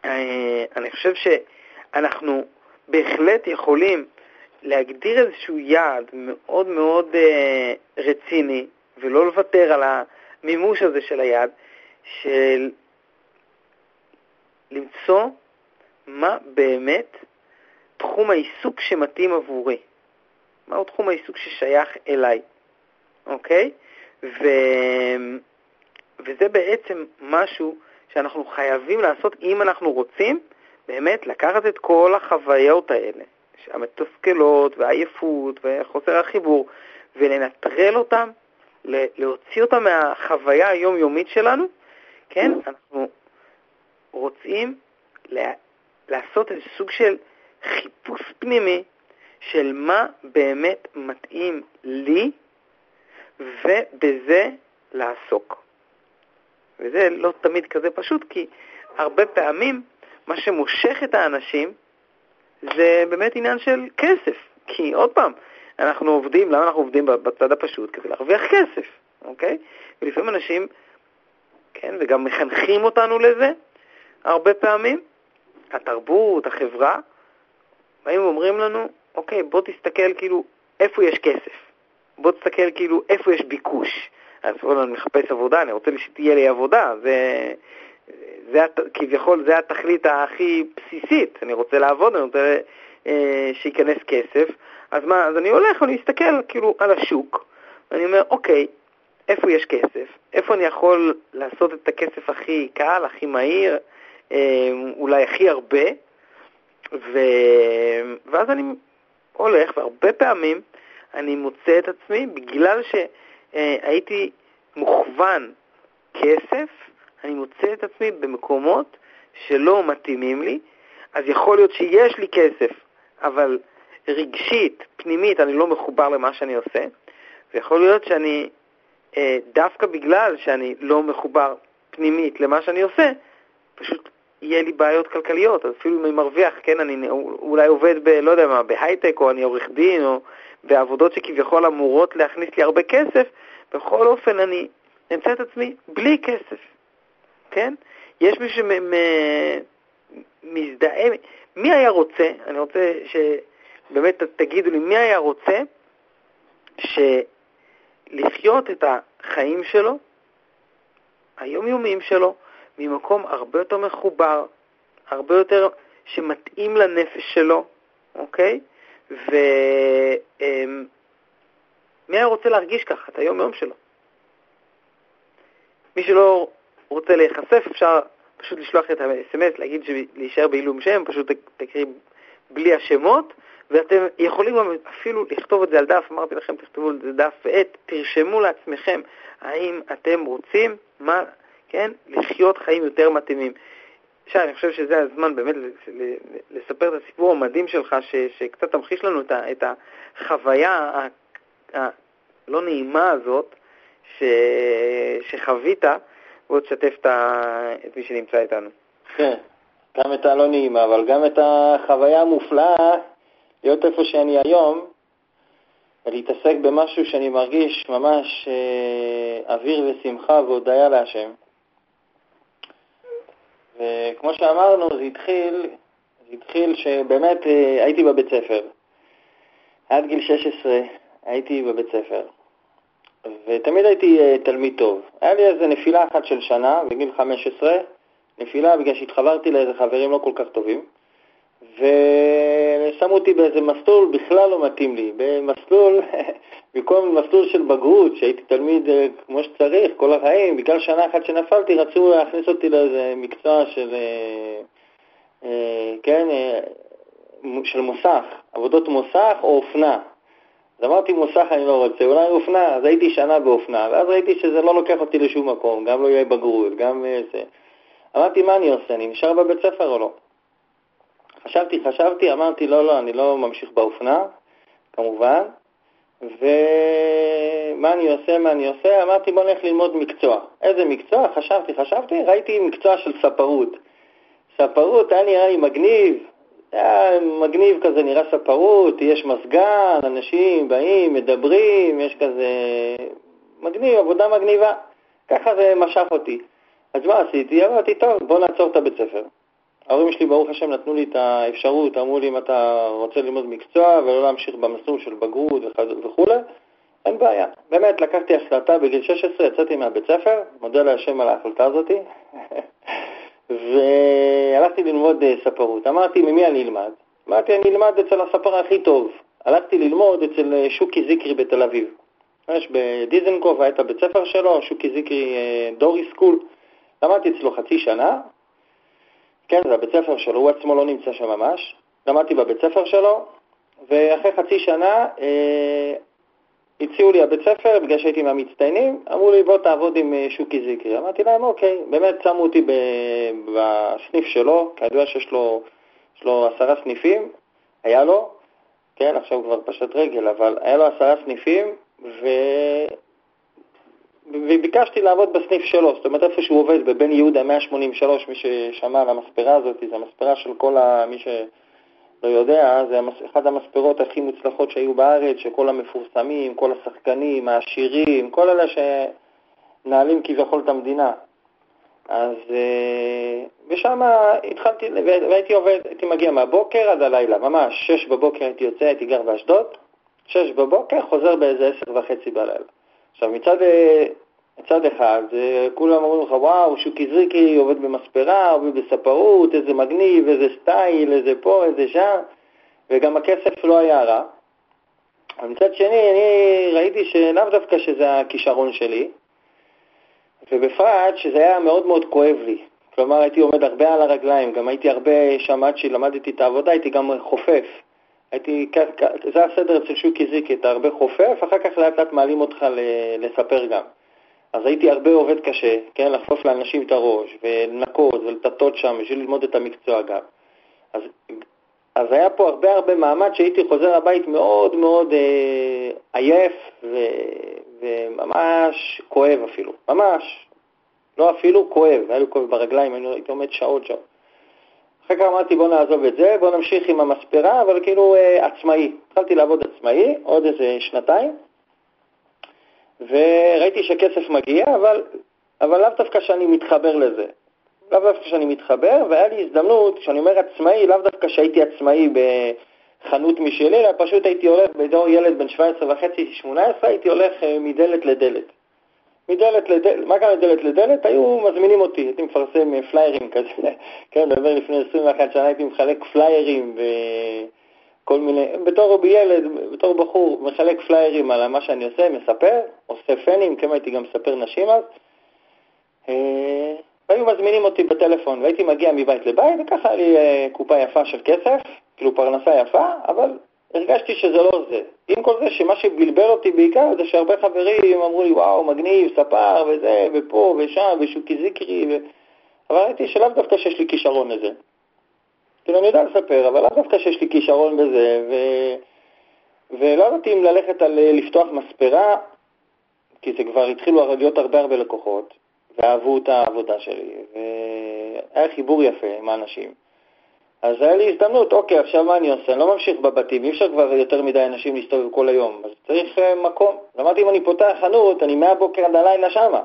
אה, אני חושב שאנחנו בהחלט יכולים להגדיר איזשהו יעד מאוד מאוד אה, רציני, ולא לוותר על המימוש הזה של היעד, של למצוא מה באמת תחום העיסוק שמתאים עבורי. מהו תחום העיסוק ששייך אליי, אוקיי? ו... וזה בעצם משהו שאנחנו חייבים לעשות אם אנחנו רוצים באמת לקחת את כל החוויות האלה, המתוסכלות והעייפות וחוסר החיבור, ולנטרל אותם, להוציא אותם מהחוויה היומיומית שלנו, כן? אנחנו רוצים לעשות איזה סוג של חיפוש פנימי של מה באמת מתאים לי, ובזה לעסוק. וזה לא תמיד כזה פשוט, כי הרבה פעמים מה שמושך את האנשים זה באמת עניין של כסף. כי עוד פעם, אנחנו עובדים, למה אנחנו עובדים בצד הפשוט? כדי להרוויח כסף, אוקיי? ולפעמים אנשים, כן, וגם מחנכים אותנו לזה הרבה פעמים, התרבות, החברה, באים ואומרים לנו, אוקיי, בוא תסתכל כאילו איפה יש כסף. בוא תסתכל כאילו איפה יש ביקוש. אז בוא אני מחפש עבודה, אני רוצה שתהיה לי עבודה. זה, זה כביכול זה התכלית הכי בסיסית. אני רוצה לעבוד, אני רוצה אה, שייכנס כסף. אז מה, אז אני הולך ואני מסתכל כאילו על השוק, ואני אומר, אוקיי, איפה יש כסף? איפה אני יכול לעשות את הכסף הכי קל, הכי מהיר, אולי הכי הרבה? ו... ואז אני הולך, והרבה פעמים אני מוצא את עצמי, בגלל שהייתי מוכוון כסף, אני מוצא את עצמי במקומות שלא מתאימים לי, אז יכול להיות שיש לי כסף, אבל רגשית, פנימית, אני לא מחובר למה שאני עושה, ויכול להיות שאני, אה, דווקא בגלל שאני לא מחובר פנימית למה שאני עושה, פשוט יהיה לי בעיות כלכליות, אז אפילו אם אני מרוויח, כן, אני אולי עובד ב... לא יודע מה, בהייטק, או אני עורך דין, או בעבודות שכביכול אמורות להכניס לי הרבה כסף, בכל אופן אני אמצא את עצמי בלי כסף, כן? יש מישהו שמזדהה, מי היה רוצה, אני רוצה שבאמת תגידו לי, מי היה רוצה שלחיות את החיים שלו, היומיומיים שלו, ממקום הרבה יותר מחובר, הרבה יותר שמתאים לנפש שלו, אוקיי? ומי היה רוצה להרגיש ככה את היום-יום שלו? מי שלא רוצה להיחשף, אפשר פשוט לשלוח את ה-SMS, להגיד להישאר בעילום שם, פשוט תקריא בלי השמות, ואתם יכולים אפילו לכתוב את זה על דף, אמרתי לכם, תכתבו את זה דף ועט, תרשמו לעצמכם האם אתם רוצים, מה, כן, לחיות חיים יותר מתאימים. שי, אני חושב שזה הזמן באמת לספר את הסיפור המדהים שלך, ש, שקצת תמחיש לנו את החוויה הלא נעימה הזאת ש, שחווית, ועוד תשתף את מי שנמצא איתנו. כן, גם את הלא נעימה, אבל גם את החוויה המופלאה להיות איפה שאני היום, ולהתעסק במשהו שאני מרגיש ממש אה, אוויר ושמחה והודיה להשם. וכמו שאמרנו, זה התחיל, זה התחיל שבאמת אה, הייתי בבית ספר. עד גיל 16 הייתי בבית ספר, ותמיד הייתי אה, תלמיד טוב. היה לי איזו נפילה אחת של שנה, בגיל 15, נפילה בגלל שהתחברתי לאיזה חברים לא כל כך טובים, ושמו אותי באיזה מסלול בכלל לא מתאים לי, במסלול, *laughs* במקום מסלול של בגרות, שהייתי תלמיד אה, כמו שצריך כל החיים, בגלל שנה אחת שנפלתי רצו להכניס אותי לאיזה מקצוע של, אה, אה, כן, של מוסך, עבודות מוסך או אופנה. אז אמרתי מוסך אני לא רוצה, אולי אופנה, אז הייתי שנה באופנה, ואז ראיתי שזה לא לוקח אותי לשום מקום, גם לא יהיה בגרות, גם זה. אמרתי, מה אני עושה? אני נשאר בבית ספר או לא? חשבתי, חשבתי, אמרתי, לא, לא, אני לא ממשיך באופנה, כמובן, ומה אני עושה, מה אני עושה? אמרתי, בוא נלך ללמוד מקצוע. איזה מקצוע? חשבתי, חשבתי, ראיתי מקצוע של ספרות. ספרות היה נראה לי מגניב, היה מגניב כזה, נראה ספרות, יש מזגן, אנשים באים, מדברים, יש כזה... מגניב, עבודה מגניבה. ככה זה משך אותי. אז מה עשיתי? אמרתי, טוב, בוא נעצור את הבית ספר. ההורים שלי, ברוך השם, נתנו לי את האפשרות, אמרו לי אם אתה רוצה ללמוד מקצוע ולא להמשיך במסלול של בגרות וכו', אין בעיה. באמת, לקחתי החלטה בגיל 16, יצאתי מהבית ספר, מודה להשם על ההחלטה הזאת, *laughs* והלכתי ללמוד אה, ספרות. אמרתי, ממי אני אלמד? אמרתי, אני אלמד אצל הספר הכי טוב. הלכתי ללמוד אצל אה, שוקי זיקרי בתל אביב. יש בדיזנגוף, היה את הבית ספר שלו, שוקי זיקרי אה, דורי סקול. למדתי אצלו חצי שנה, כן, זה הבית ספר שלו, הוא עצמו לא נמצא שם ממש. למדתי בבית ספר שלו, ואחרי חצי שנה אה, הציעו לי הבית ספר, בגלל שהייתי מהמצטיינים, אמרו לי בוא תעבוד עם אה, שוקי זיקרי. אמרתי להם אוקיי, באמת שמו אותי בסניף שלו, כידוע שיש לו, לו עשרה סניפים, היה לו, כן, עכשיו הוא כבר פשט רגל, אבל היה לו עשרה סניפים, ו... וביקשתי לעבוד בסניף שלו, זאת אומרת איפה שהוא עובד, בבן יהודה 183, מי ששמע על המספרה הזאת, זו המספרה של כל ה... מי שלא יודע, זה אחת המספרות הכי מוצלחות שהיו בארץ, שכל המפורסמים, כל השחקנים, העשירים, כל אלה שנעלים כביכול את המדינה. אז, אה, ושם התחלתי, והייתי עובד, הייתי מגיע מהבוקר עד הלילה, ממש, שש בבוקר הייתי יוצא, הייתי גר באשדוד, שש בבוקר, חוזר באיזה עשר וחצי בלילה. עכשיו, מצד, אה, מצד אחד, אה, כולם אומרים לך, וואו, שוקי זריקי עובד במספרה, עובד בספרות, איזה מגניב, איזה סטייל, איזה פה, איזה שם, וגם הכסף לא היה רע. אבל מצד שני, אני ראיתי שלאו דווקא שזה הכישרון שלי, ובפרט שזה היה מאוד מאוד כואב לי. כלומר, הייתי עומד הרבה על הרגליים, גם הייתי הרבה שם עד שלמדתי את העבודה, הייתי גם חופף. הייתי, זה הסדר אצל שוקי זיקי, אתה הרבה חופף, אחר כך לאט לאט מעלים אותך לספר גם. אז הייתי הרבה עובד קשה, כן, לחפוף לאנשים את הראש, ולנקות ולטטות שם בשביל ללמוד את המקצוע גם. אז, אז היה פה הרבה הרבה מעמד שהייתי חוזר הבית מאוד מאוד אה, עייף ו, וממש כואב אפילו, ממש. לא אפילו, כואב, היה לי כואב ברגליים, הייתי עומד שעות שעות. אחר כך אמרתי בוא נעזוב את זה, בוא נמשיך עם המספרה, אבל כאילו אה, עצמאי. התחלתי לעבוד עצמאי עוד איזה שנתיים, וראיתי שכסף מגיע, אבל, אבל לאו דווקא שאני מתחבר לזה. לאו דווקא שאני מתחבר, והיה לי הזדמנות, כשאני אומר עצמאי, לאו דווקא שהייתי עצמאי בחנות משלי, אלא פשוט הייתי הולך בתור ילד בן 17 וחצי, 18, הייתי הולך אה, מדלת לדלת. מדלת לדלת, מה קרה מדלת לדלת? היו מזמינים אותי, הייתי מפרסם אה, פליירים כזה, *laughs* כן, לפני 21 שנה הייתי מחלק פליירים וכל מיני, בתור ילד, בתור בחור, מחלק פליירים על מה שאני עושה, מספר, עושה פנים, כן הייתי גם מספר נשים אז. אה, והיו מזמינים אותי בטלפון, והייתי מגיע מבית לבית, וככה היה לי אה, קופה יפה של כסף, כאילו פרנסה יפה, אבל הרגשתי שזה לא זה. עם כל זה שמה שבלבל אותי בעיקר זה שהרבה חברים אמרו לי, וואו, מגניב, ספר, וזה, ופה, ושם, ושוקי זיקרי, ו... אבל ראיתי שלאו דווקא שיש לי כישרון לזה. כאילו, אני יודע לספר, אבל לאו דווקא שיש לי כישרון בזה, ו... ולא ידעתי אם ללכת על לפתוח מספרה, כי זה כבר התחילו להיות הרבה הרבה לקוחות, ואהבו את העבודה שלי, והיה חיבור יפה עם האנשים. אז היה לי הזדמנות, אוקיי, עכשיו מה אני עושה? אני לא ממשיך בבתים, אי אפשר כבר יותר מדי אנשים להסתובב כל היום, אז צריך uh, מקום. אמרתי, אם אני פותח חנות, אני מהבוקר עד הלילה שמה.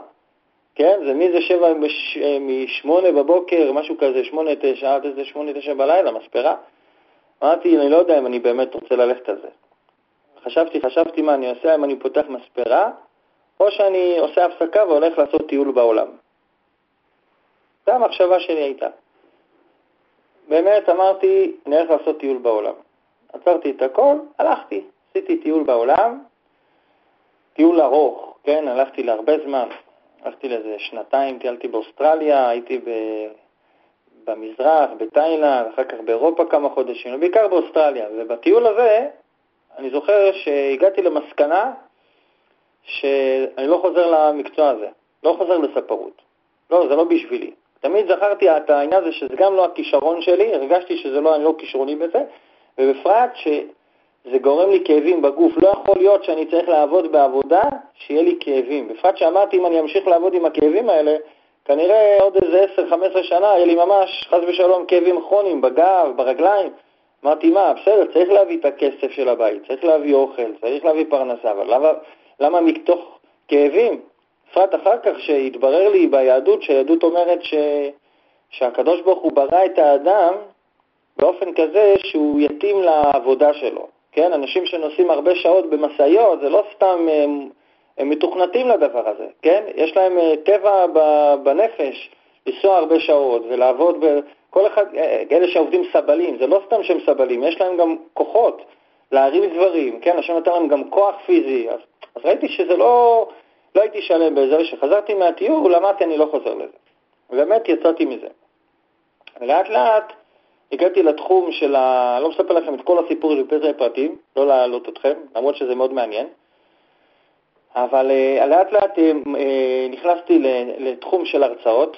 כן? זה מי זה שבע, אה, משמונה בבוקר, משהו כזה, שמונה, תשע, עד איזה שמונה, תשע בלילה, מספרה. אמרתי, אני לא יודע אם אני באמת רוצה ללכת על זה. חשבתי, חשבתי מה אני עושה, אם אני פותח מספרה, או שאני עושה הפסקה והולך לעשות טיול בעולם. זו המחשבה שלי הייתה. באמת אמרתי, אני הולך לעשות טיול בעולם. עצרתי את הכל, הלכתי, עשיתי טיול בעולם, טיול ארוך, כן, הלכתי להרבה זמן, הלכתי לאיזה שנתיים, טיילתי באוסטרליה, הייתי ב... במזרח, בתאילנד, אחר כך באירופה כמה חודשים, בעיקר באוסטרליה. ובטיול הזה, אני זוכר שהגעתי למסקנה שאני לא חוזר למקצוע הזה, לא חוזר לספרות. לא, זה לא בשבילי. תמיד זכרתי את העניין הזה שזה גם לא הכישרון שלי, הרגשתי שזה לא, אני לא כישרוני בזה, ובפרט שזה גורם לי כאבים בגוף. לא יכול להיות שאני צריך לעבוד בעבודה שיהיה לי כאבים. בפרט שאמרתי, אם אני אמשיך לעבוד עם הכאבים האלה, כנראה עוד איזה 10-15 שנה יהיה לי ממש, חס ושלום, כאבים כרוניים בגב, ברגליים. אמרתי, מה, בסדר, צריך להביא את הכסף של הבית, צריך להביא אוכל, צריך להביא פרנסה, אבל למה, למה מתוך כאבים? בפרט אחר כך שהתברר לי ביהדות, שהיהדות אומרת ש... שהקדוש ברוך הוא ברא את האדם באופן כזה שהוא יתאים לעבודה שלו. כן, אנשים שנוסעים הרבה שעות במשאיות, זה לא סתם, הם, הם מתוכנתים לדבר הזה, כן? יש להם אה, טבע בנפש לנסוע הרבה שעות ולעבוד, ב... כל אחד, אה, אלה שעובדים סבלים, זה לא סתם שהם סבלים, יש להם גם כוחות להרים דברים, כן? השם נתן להם גם כוח פיזי, אז, אז ראיתי שזה לא, לא הייתי שלם בזה, וכשחזרתי מהטיור למדתי אני לא חוזר לזה. באמת יצאתי מזה. לאט לאט הגעתי לתחום של ה... לא מספר לכם את כל הסיפור של פרטי פרטים, לא להעלות אתכם, למרות שזה מאוד מעניין. אבל uh, לאט לאט uh, נכנסתי לתחום של הרצאות.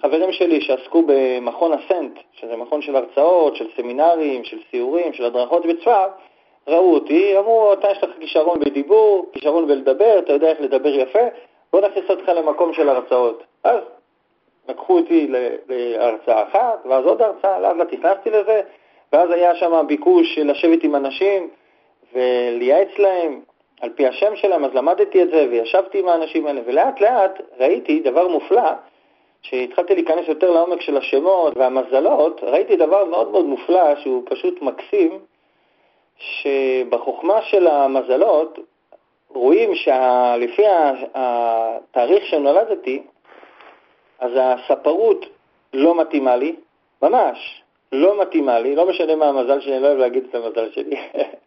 חברים שלי שעסקו במכון אסנט, שזה מכון של הרצאות, של סמינרים, של סיורים, של הדרכות בצפת, ראו אותי, אמרו, אתה יש לך כישרון בדיבור, כישרון בלדבר, אתה יודע איך לדבר יפה, בוא נכניס אותך למקום של הרצאות. אז לקחו אותי להרצאה אחת, ואז עוד הרצאה, לאט לאט נכנסתי לזה, ואז היה שם ביקוש לשבת עם אנשים ולייעץ להם על פי השם שלהם, אז למדתי את זה וישבתי עם האנשים האלה, ולאט לאט ראיתי דבר מופלא, כשהתחלתי להיכנס יותר לעומק של השמות והמזלות, ראיתי דבר מאוד מאוד מופלא שהוא פשוט מקסים, שבחוכמה של המזלות רואים שלפי התאריך שנולדתי, אז הספרות לא מתאימה לי, ממש, לא מתאימה לי, לא משנה מה המזל שלי, אני לא אוהב להגיד את המזל שלי.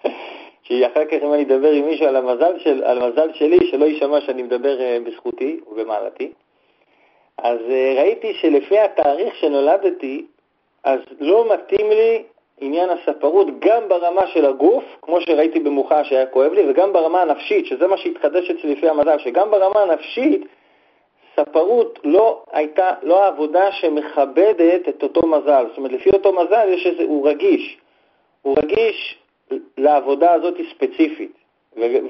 *laughs* שאחר כך אם אני אדבר עם מישהו על המזל, של, על המזל שלי, שלא יישמע שאני מדבר אה, בזכותי ובמעלתי. אז אה, ראיתי שלפי התאריך שנולדתי, אז לא מתאים לי עניין הספרות גם ברמה של הגוף, כמו שראיתי במוחה שהיה כואב לי, וגם ברמה הנפשית, שזה מה שהתחדש אצלי לפי המזל, שגם ברמה הנפשית ספרות לא הייתה, לא העבודה שמכבדת את אותו מזל. זאת אומרת, לפי אותו מזל יש איזה, הוא רגיש. הוא רגיש לעבודה הזאת ספציפית.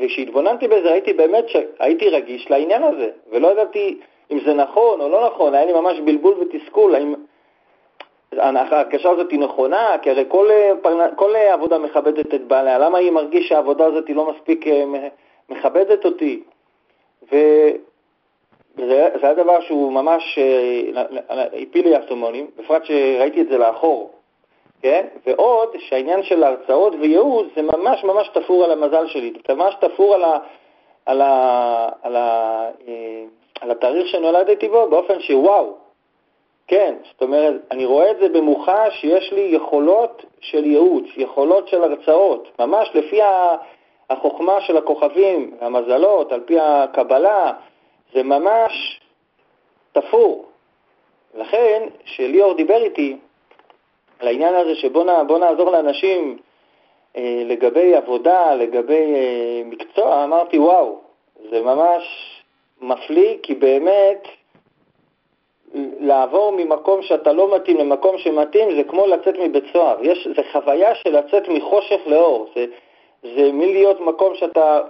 וכשהתבוננתי בזה ראיתי באמת שהייתי רגיש לעניין הזה, ולא ידעתי אם זה נכון או לא נכון, היה לי ממש בלבול ותסכול, האם ההרגשה הזאת היא נכונה, כי הרי כל, כל עבודה מכבדת את בעליה, למה היא מרגיש שהעבודה הזאת היא לא מספיק אה, מכבדת אותי? וזה היה דבר שהוא ממש אה, הפיל לי אסומונים, בפרט שראיתי את זה לאחור, כן? ועוד שהעניין של הרצאות וייעוץ זה ממש ממש תפור על המזל שלי, זה ממש תפור על, ה, על, ה, על, ה, אה, על התאריך שנולדתי בו באופן שוואו, כן, זאת אומרת, אני רואה את זה במוחה שיש לי יכולות של ייעוץ, יכולות של הרצאות, ממש לפי החוכמה של הכוכבים, המזלות, על פי הקבלה, זה ממש תפור. לכן, כשליאור דיבר איתי על העניין הזה שבוא נע, נעזור לאנשים אה, לגבי עבודה, לגבי אה, מקצוע, אמרתי, וואו, זה ממש מפליא, כי באמת לעבור ממקום שאתה לא מתאים למקום שמתאים זה כמו לצאת מבית סוהר. יש, זה חוויה של לצאת מחושך לאור. זה, זה מלהיות מקום שאתה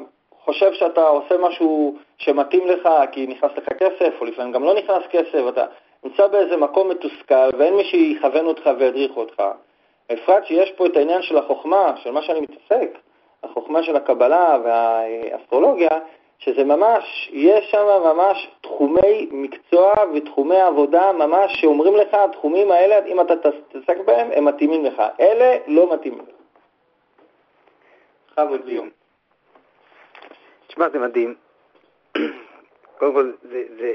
חושב שאתה עושה משהו שמתאים לך כי נכנס לך כסף, או לפעמים גם לא נכנס כסף, אתה נמצא באיזה מקום מתוסכל ואין מי שיכוון אותך וידריך אותך. בפרט שיש פה את העניין של החוכמה, של מה שאני מתעסק, החוכמה של הקבלה והאסטרולוגיה, שזה ממש, יש שם ממש תחומי מקצוע ותחומי עבודה ממש שאומרים לך, התחומים האלה, אם אתה תתעסק בהם, הם מתאימים לך. אלה לא מתאימים לך. בכבוד לי. תשמע, זה מדהים. קודם כל, זה, זה,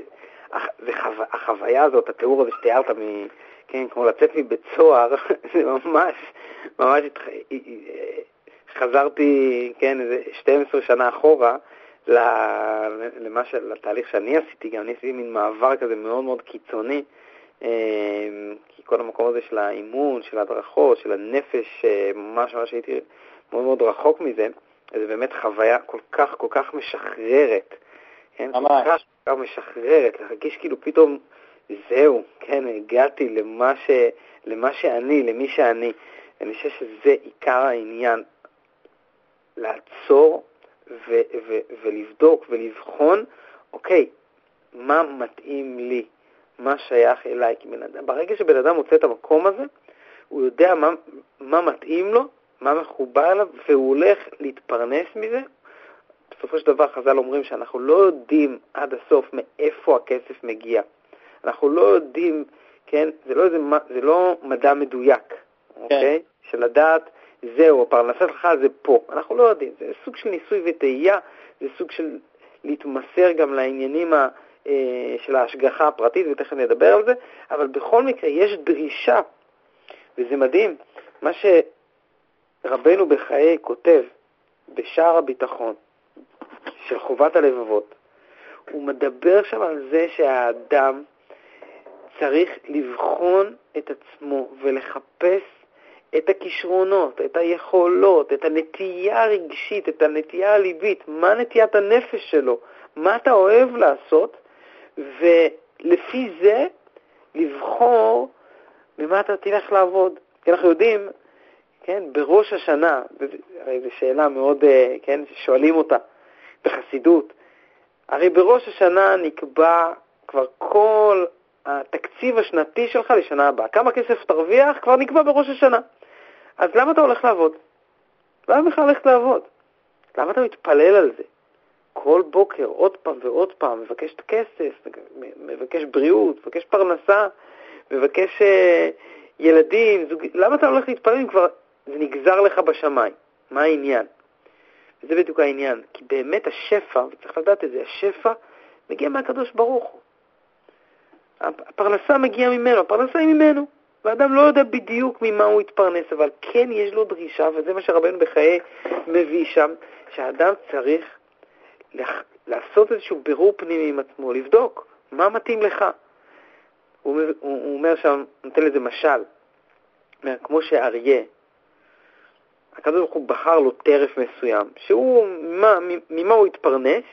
זה חו... החוויה הזאת, התיאור הזה שתיארת, מ... כן, כמו לצאת מבית סוהר, *laughs* זה ממש, ממש חזרתי, כן, איזה 12 שנה אחורה, למה. לתהליך שאני עשיתי, גם אני עשיתי מין מעבר כזה מאוד מאוד קיצוני, אמ, כי כל המקום הזה של האימון, של ההדרכות, של הנפש, אה, ממש ממש הייתי מאוד מאוד רחוק מזה, זה באמת חוויה כל כך כל כך משחררת. כן? ממש. כל כך, משחררת, להרגיש כאילו פתאום, זהו, כן, הגעתי למה, ש, למה שאני, למי שאני. אני חושב שזה עיקר העניין, לעצור ו- ו- ולבדוק ולבחון, אוקיי, מה מתאים לי, מה שייך אליי כבן אדם. ברגע שבן אדם מוצא את המקום הזה, הוא יודע מה, מה מתאים לו, מה מחובר אליו, והוא הולך להתפרנס מזה. בסופו של דבר חז"ל אומרים שאנחנו לא יודעים עד הסוף מאיפה הכסף מגיע. אנחנו לא יודעים, כן, זה לא, איזה, זה לא מדע מדויק, כן. אוקיי? של לדעת זהו, הפרנסה שלך זה פה. אנחנו לא יודעים, זה סוג של ניסוי וטעייה, זה סוג של להתמסר גם לעניינים ה, אה, של ההשגחה הפרטית, ותכף נדבר על זה, אבל בכל מקרה יש דרישה, וזה מדהים, מה שרבנו בחיי כותב בשער הביטחון של חובת הלבבות, הוא מדבר שם על זה שהאדם צריך לבחון את עצמו ולחפש את הכישרונות, את היכולות, את הנטייה הרגשית, את הנטייה הליבית, מה נטיית הנפש שלו, מה אתה אוהב לעשות, ולפי זה לבחור במה אתה תלך לעבוד. כי אנחנו יודעים, כן, בראש השנה, הרי זו שאלה מאוד, אה, כן, שואלים אותה בחסידות, הרי בראש השנה נקבע כבר כל התקציב השנתי שלך לשנה הבאה. כמה כסף תרוויח כבר נקבע בראש השנה. אז למה אתה הולך לעבוד? למה בכלל ללכת לעבוד? למה אתה מתפלל על זה? כל בוקר, עוד פעם ועוד פעם, מבקש את הכסף, מבקש בריאות, מבקש פרנסה, מבקש uh, ילדים, זוג... למה אתה הולך להתפלל אם כבר זה נגזר לך בשמיים? מה העניין? וזה בדיוק העניין, כי באמת השפע, וצריך לדעת את זה, השפע מגיע מהקדוש ברוך הוא. הפרנסה מגיעה ממנו, הפרנסה היא ממנו. ואדם לא יודע בדיוק ממה הוא יתפרנס, אבל כן יש לו דרישה, וזה מה שרבנו בחיי מביא שם, שהאדם צריך לח... לעשות איזשהו בירור פנימי עם עצמו, לבדוק מה מתאים לך. הוא, הוא, הוא אומר שם, נותן לזה משל, כמו שאריה, הקדוש ברוך הוא בחר לו טרף מסוים, שהוא, ממה, ממה הוא יתפרנס?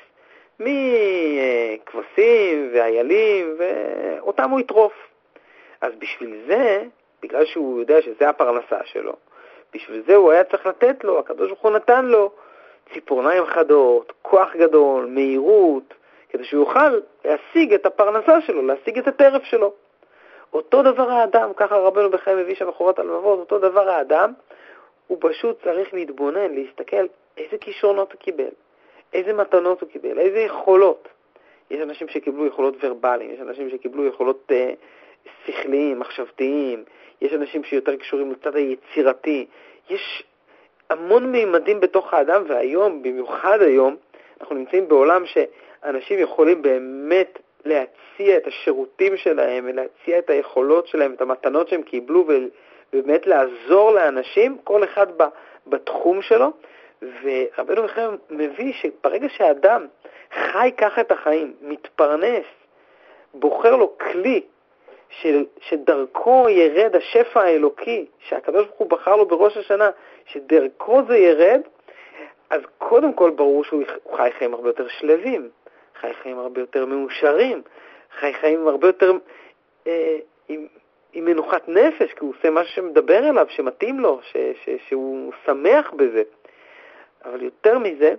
מכבשים ואיילים, ואותם הוא יטרוף. אז בשביל זה, בגלל שהוא יודע שזה הפרנסה שלו, בשביל זה הוא היה צריך לתת לו, הקדוש ברוך הוא נתן לו ציפורניים חדות, כוח גדול, מהירות, כדי שהוא יוכל להשיג את הפרנסה שלו, להשיג את הטרף שלו. אותו דבר האדם, ככה רבנו בחיים מביא שם בחורת הלבבות, אותו דבר האדם, הוא פשוט צריך להתבונן, להסתכל איזה כישרונות הוא קיבל, איזה מתנות הוא קיבל, איזה יכולות. יש אנשים שקיבלו יכולות ורבליים, יש אנשים שקיבלו יכולות אה, שכליים, מחשבתיים, יש אנשים שיותר קשורים לצד היצירתי, יש המון מימדים בתוך האדם, והיום, במיוחד היום, אנחנו נמצאים בעולם שאנשים יכולים באמת להציע את השירותים שלהם, ולהציע את היכולות שלהם, את המתנות שהם קיבלו, ובאמת לעזור לאנשים, כל אחד בתחום שלו. ורבנו מיכאל מביא שברגע שאדם חי ככה את החיים, מתפרנס, בוחר לו כלי של, שדרכו ירד השפע האלוקי, שהקדוש ברוך הוא בחר לו בראש השנה, שדרכו זה ירד, אז קודם כל ברור שהוא חי חיים הרבה יותר שלווים, חי חיים הרבה יותר מאושרים, חי חיים הרבה יותר אה, עם, עם מנוחת נפש, כי הוא עושה משהו שמדבר אליו, שמתאים לו, ש, ש, שהוא שמח בזה. אבל יותר מזה,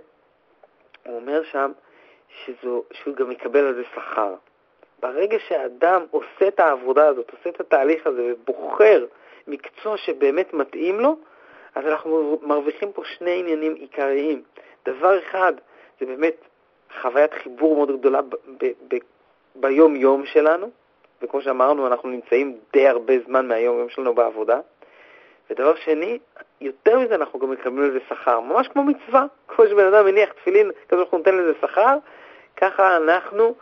הוא אומר שם שזו, שהוא גם יקבל על זה שכר. ברגע שאדם עושה את העבודה הזאת, עושה את התהליך הזה ובוחר מקצוע שבאמת מתאים לו, אז אנחנו מרוויחים פה שני עניינים עיקריים. דבר אחד, זה באמת חוויית חיבור מאוד גדולה ביום-יום שלנו, וכמו שאמרנו, אנחנו נמצאים די הרבה זמן מהיום-יום שלנו בעבודה. ודבר שני, יותר מזה אנחנו גם מקבלים לזה שכר, ממש כמו מצווה. כמו שבן אדם מניח תפילין, כזה אנחנו נותן לזה שכר, ככה אנחנו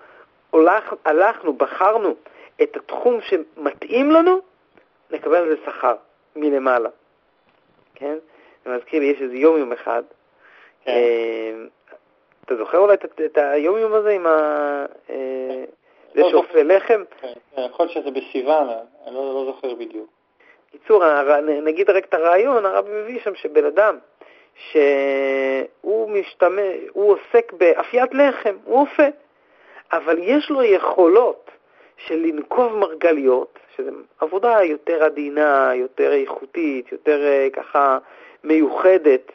הולך, הלכנו, בחרנו את התחום שמתאים לנו, נקבל על זה שכר מלמעלה. כן? זה מזכיר לי, יש איזה יום יום אחד. כן. אה, אתה זוכר אולי את, את היום יום הזה עם ה... אה, זה לא שאופה לחם? כן, כן, יכול להיות שזה בסיוון, אני לא, לא זוכר בדיוק. קיצור, נגיד רק את הרעיון, הרב מביא שם שבן אדם שהוא משתמש, הוא עוסק באפיית לחם, הוא אופה, אבל יש לו יכולות של לנקוב מרגליות, שזו עבודה יותר עדינה, יותר איכותית, יותר uh, ככה מיוחדת,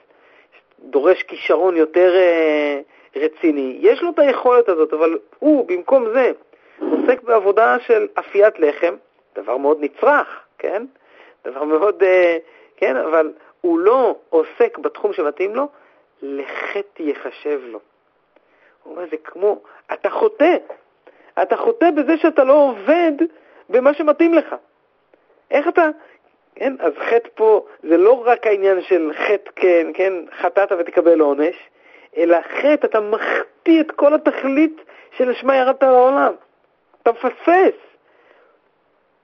דורש כישרון יותר uh, רציני. יש לו את היכולת הזאת, אבל הוא, במקום זה, עוסק בעבודה של אפיית לחם, דבר מאוד נצרך, כן? דבר מאוד, uh, כן, אבל הוא לא עוסק בתחום שמתאים לו, לחטא יחשב לו. הוא אומר, זה כמו, אתה חוטא. אתה חוטא בזה שאתה לא עובד במה שמתאים לך. איך אתה... כן, אז חטא פה זה לא רק העניין של חטא, כן, כן, חטאת ותקבל עונש, אלא חטא, אתה מחטיא את כל התכלית שלשמה ירדת לעולם. אתה מפספס.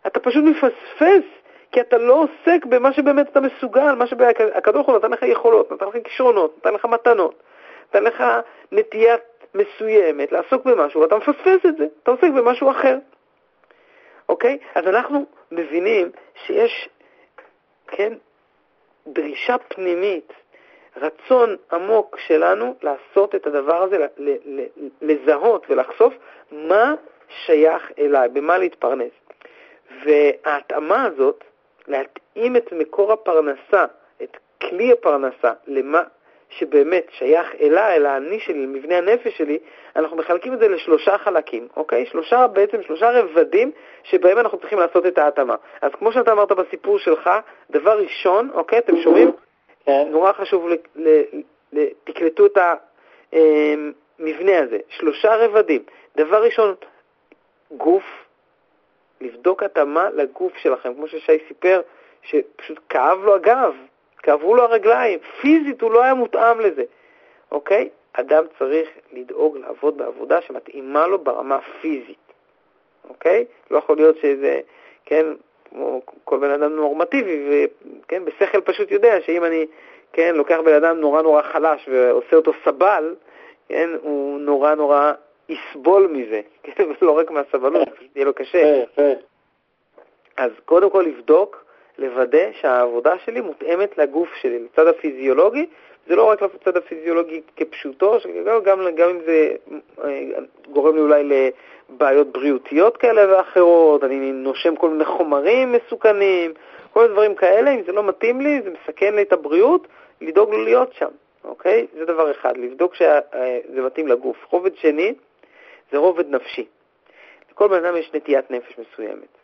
אתה פשוט מפספס, כי אתה לא עוסק במה שבאמת אתה מסוגל, מה שהקדוש ברוך הוא נתן לך יכולות, נתן לך כישרונות, נתן לך מתנות, נתן לך נטיית מסוימת לעסוק במשהו, ואתה מפספס את זה, אתה עוסק במשהו אחר. אוקיי? אז אנחנו מבינים שיש, כן, דרישה פנימית, רצון עמוק שלנו לעשות את הדבר הזה, לזהות ולחשוף מה שייך אליי, במה להתפרנס. וההתאמה הזאת, להתאים את מקור הפרנסה, את כלי הפרנסה, למה שבאמת שייך אליי, אל האני שלי, למבנה הנפש שלי, אנחנו מחלקים את זה לשלושה חלקים, אוקיי? שלושה, בעצם שלושה רבדים שבהם אנחנו צריכים לעשות את ההתאמה. אז כמו שאתה אמרת בסיפור שלך, דבר ראשון, אוקיי, אתם שומעים? כן. נורא חשוב, ל, ל, ל, תקלטו את המבנה הזה. שלושה רבדים. דבר ראשון, גוף, לבדוק התאמה לגוף שלכם. כמו ששי סיפר, שפשוט כאב לו הגב, כאבו לו הרגליים, פיזית הוא לא היה מותאם לזה, אוקיי? אדם צריך לדאוג לעבוד בעבודה שמתאימה לו ברמה הפיזית, אוקיי? לא יכול להיות שזה, כן, כמו כל בן אדם נורמטיבי, וכן, בשכל פשוט יודע שאם אני, כן, לוקח בן אדם נורא נורא חלש ועושה אותו סבל, כן, הוא נורא נורא יסבול מזה, *laughs* כן, ולא רק מהסבלות, יהיה לו קשה. אז קודם כל לבדוק לוודא שהעבודה שלי מותאמת לגוף שלי, לצד הפיזיולוגי, זה לא רק לצד הפיזיולוגי כפשוטו, גם, גם אם זה אה, גורם לי אולי לבעיות בריאותיות כאלה ואחרות, אני נושם כל מיני חומרים מסוכנים, כל מיני דברים כאלה, אם זה לא מתאים לי, זה מסכן לי את הבריאות, לדאוג לו להיות שם, אוקיי? זה דבר אחד, לבדוק שזה אה, מתאים לגוף. רובד שני זה רובד נפשי. לכל בן אדם יש נטיית נפש מסוימת.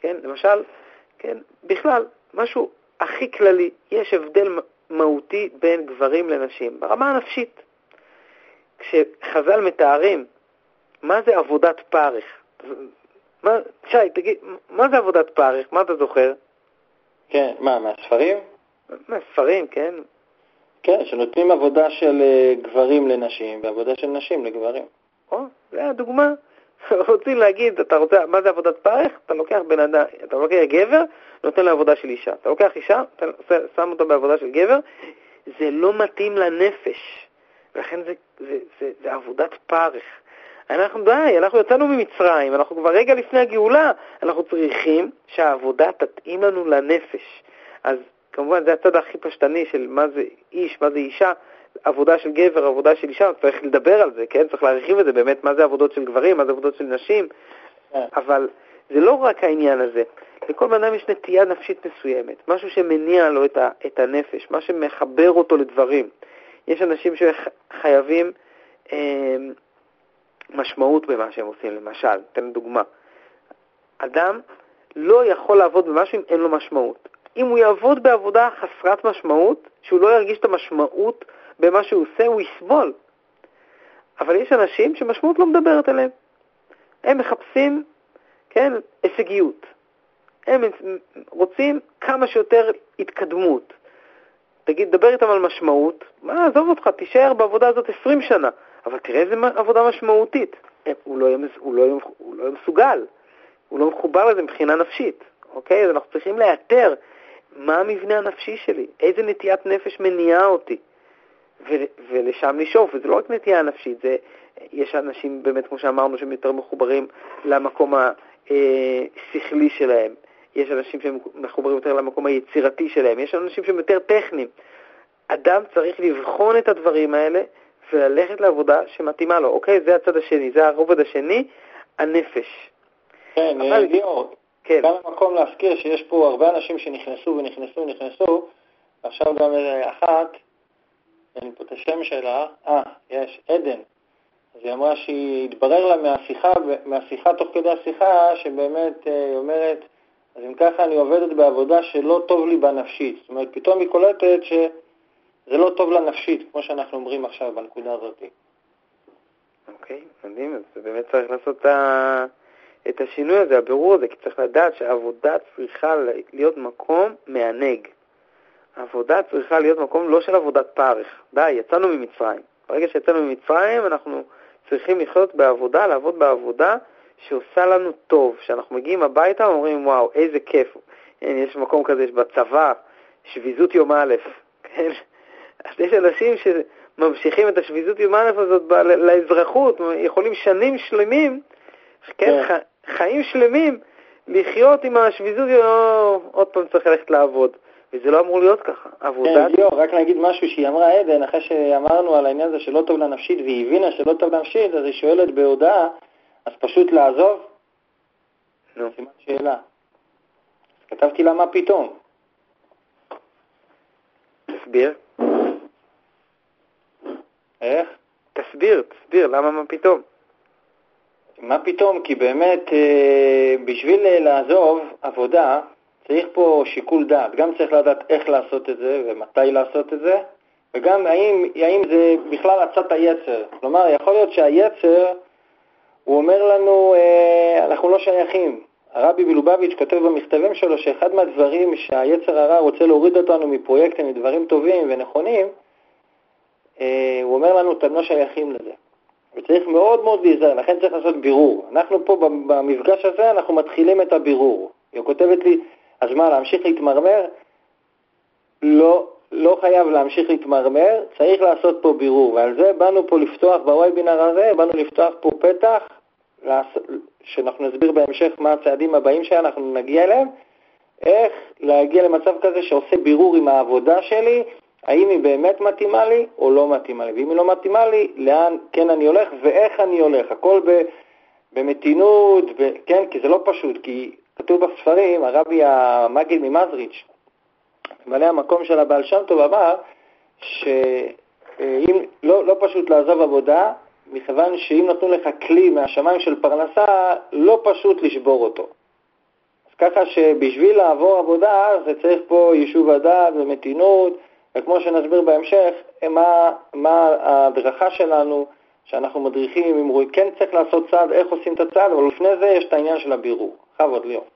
כן? למשל, כן? בכלל, משהו הכי כללי, יש הבדל מהותי בין גברים לנשים, ברמה הנפשית. כשחז"ל מתארים מה זה עבודת פרך, מה, שי, תגיד, מה זה עבודת פרך? מה אתה זוכר? כן, מה, מהספרים? מהספרים, כן. כן, שנותנים עבודה של אה, גברים לנשים ועבודה של נשים לגברים. זה הדוגמה. *laughs* רוצים להגיד, אתה רוצה, מה זה עבודת פרך? אתה לוקח בן אדם, אתה לוקח גבר, נותן לו עבודה של אישה. אתה לוקח אישה, אתה שם אותה בעבודה של גבר, זה לא מתאים לנפש. ולכן זה, זה, זה, זה עבודת פרך. אנחנו די, אנחנו יצאנו ממצרים, אנחנו כבר רגע לפני הגאולה, אנחנו צריכים שהעבודה תתאים לנו לנפש. אז כמובן זה הצד הכי פשטני של מה זה איש, מה זה אישה, עבודה של גבר, עבודה של אישה, צריך לדבר על זה, כן? צריך להרחיב את זה באמת, מה זה עבודות של גברים, מה זה עבודות של נשים, כן. אבל זה לא רק העניין הזה. לכל בן אדם יש נטייה נפשית מסוימת, משהו שמניע לו את, ה, את הנפש, מה שמחבר אותו לדברים. יש אנשים שחייבים אה, משמעות במה שהם עושים, למשל, אתן דוגמה. אדם לא יכול לעבוד במשהו אם אין לו משמעות. אם הוא יעבוד בעבודה חסרת משמעות, שהוא לא ירגיש את המשמעות במה שהוא עושה, הוא יסבול. אבל יש אנשים שמשמעות לא מדברת עליהם. הם מחפשים, כן, הישגיות. הם רוצים כמה שיותר התקדמות. תגיד, דבר איתם על משמעות, מה, עזוב אותך, תישאר בעבודה הזאת 20 שנה, אבל תראה איזה עבודה משמעותית. הוא לא, יהיה, הוא, לא יהיה, הוא לא מסוגל, הוא לא מחובר לזה מבחינה נפשית, אוקיי? אז אנחנו צריכים לאתר מה המבנה הנפשי שלי, איזה נטיית נפש מניעה אותי, ו- ולשם לשאוף, וזה לא רק נטייה נפשית, זה, יש אנשים באמת, כמו שאמרנו, שהם יותר מחוברים למקום השכלי שלהם, יש אנשים שהם מחוברים יותר למקום היצירתי שלהם, יש אנשים שהם יותר טכניים. אדם צריך לבחון את הדברים האלה וללכת לעבודה שמתאימה לו. אוקיי, זה הצד השני, זה הרובד השני, הנפש. כן, אבל- אה, ליאור, כן, כאן המקום להזכיר שיש פה הרבה אנשים שנכנסו ונכנסו ונכנסו, ועכשיו גם אה, אחת, אין לי פה את השם שלה, אה, יש, עדן. אז היא אמרה שהתברר לה מהשיחה, מהשיחה תוך כדי השיחה, שבאמת אה, היא אומרת, אז אם ככה אני עובדת בעבודה שלא טוב לי בנפשית. זאת אומרת, פתאום היא קולטת שזה לא טוב לה נפשית, כמו שאנחנו אומרים עכשיו בנקודה הזאת. אוקיי, מדהים, אז באמת צריך לעשות את, ה... את השינוי הזה, הבירור הזה, כי צריך לדעת שהעבודה צריכה להיות מקום מענג. העבודה צריכה להיות מקום לא של עבודת פרך. די, יצאנו ממצרים. ברגע שיצאנו ממצרים, אנחנו צריכים לחיות בעבודה, לעבוד בעבודה שעושה לנו טוב. כשאנחנו מגיעים הביתה ואומרים, וואו, איזה כיף. הנה, יש מקום כזה בצבא, שביזות יום א', *laughs* כן? אז יש אנשים שממשיכים את השביזות יום א' הזאת לאזרחות, יכולים שנים שלמים, כן, כן. ח- חיים שלמים, לחיות עם השביזות, או, עוד פעם צריך ללכת לעבוד. וזה לא אמור להיות ככה. עבודה... כן, ליאור, רק להגיד משהו שהיא אמרה עדן, אחרי שאמרנו על העניין הזה שלא טוב לנפשית, והיא הבינה שלא טוב לנפשית, אז היא שואלת בהודעה, אז פשוט לעזוב? נו. סימן שאלה. כתבתי לה מה פתאום. תסביר. איך? תסביר, תסביר, למה מה פתאום? מה פתאום? כי באמת, אה, בשביל אה, לעזוב עבודה, צריך פה שיקול דעת. גם צריך לדעת איך לעשות את זה ומתי לעשות את זה, וגם האם, האם זה בכלל עצת היצר. כלומר, יכול להיות שהיצר, הוא אומר לנו, אה, אנחנו לא שייכים. הרבי מלובביץ' כותב במכתבים שלו שאחד מהדברים שהיצר הרע רוצה להוריד אותנו מפרויקטים, מדברים טובים ונכונים, אה, הוא אומר לנו, אתם לא שייכים לזה. וצריך מאוד מאוד להיזהר, לכן צריך לעשות בירור. אנחנו פה במפגש הזה, אנחנו מתחילים את הבירור. היא כותבת לי, אז מה, להמשיך להתמרמר? לא, לא חייב להמשיך להתמרמר, צריך לעשות פה בירור. ועל זה באנו פה לפתוח, בוובינר הזה, באנו לפתוח פה פתח, שאנחנו נסביר בהמשך מה הצעדים הבאים שאנחנו נגיע אליהם, איך להגיע למצב כזה שעושה בירור עם העבודה שלי, האם היא באמת מתאימה לי או לא מתאימה לי, ואם היא לא מתאימה לי, לאן כן אני הולך ואיך אני הולך, הכל ב, במתינות, ב, כן, כי זה לא פשוט, כי כתוב בספרים, הרבי המגיד ממזריץ', ממלא המקום של הבעל שם טוב אמר, שאם לא, לא פשוט לעזוב עבודה, מכיוון שאם נתנו לך כלי מהשמיים של פרנסה, לא פשוט לשבור אותו. אז ככה שבשביל לעבור עבודה, זה צריך פה יישוב הדעת ומתינות, וכמו שנסביר בהמשך, מה, מה ההדרכה שלנו, שאנחנו מדריכים, אם כן צריך לעשות צעד, איך עושים את הצעד, אבל לפני זה יש את העניין של הבירור. בכבוד, ליאור.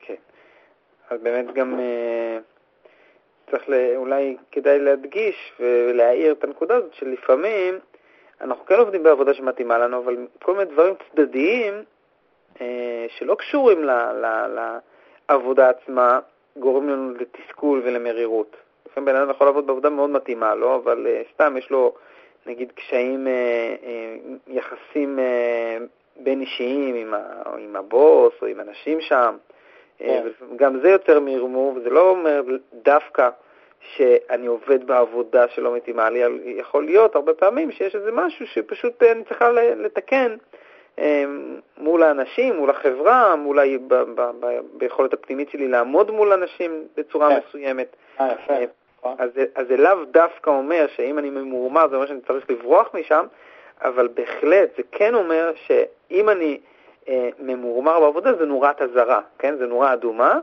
כן. אז באמת גם אה, צריך, אולי כדאי להדגיש ולהעיר את הנקודה הזאת שלפעמים אנחנו כן עובדים בעבודה שמתאימה לנו, אבל כל מיני דברים צדדיים אה, שלא קשורים לעבודה עצמה גורמים לנו לתסכול ולמרירות. לפעמים בן אדם יכול לעבוד בעבודה מאוד מתאימה לו, אבל אה, סתם יש לו נגיד קשיים, יחסים בין אישיים עם, ה, או עם הבוס או עם אנשים שם. כן. גם זה יוצר מרמור, וזה לא אומר דווקא שאני עובד בעבודה שלא מתאימה לי, יכול להיות הרבה פעמים שיש איזה משהו שפשוט אני צריכה לתקן מול האנשים, מול החברה, מול ה... ב... ב... ב... ביכולת הפנימית שלי לעמוד מול אנשים בצורה כן. מסוימת. אה, יפה. אז זה לאו דווקא אומר שאם אני ממורמר זה אומר שאני צריך לברוח משם, אבל בהחלט זה כן אומר שאם אני אה, ממורמר בעבודה זה נורת אזהרה, כן? זה נורה אדומה,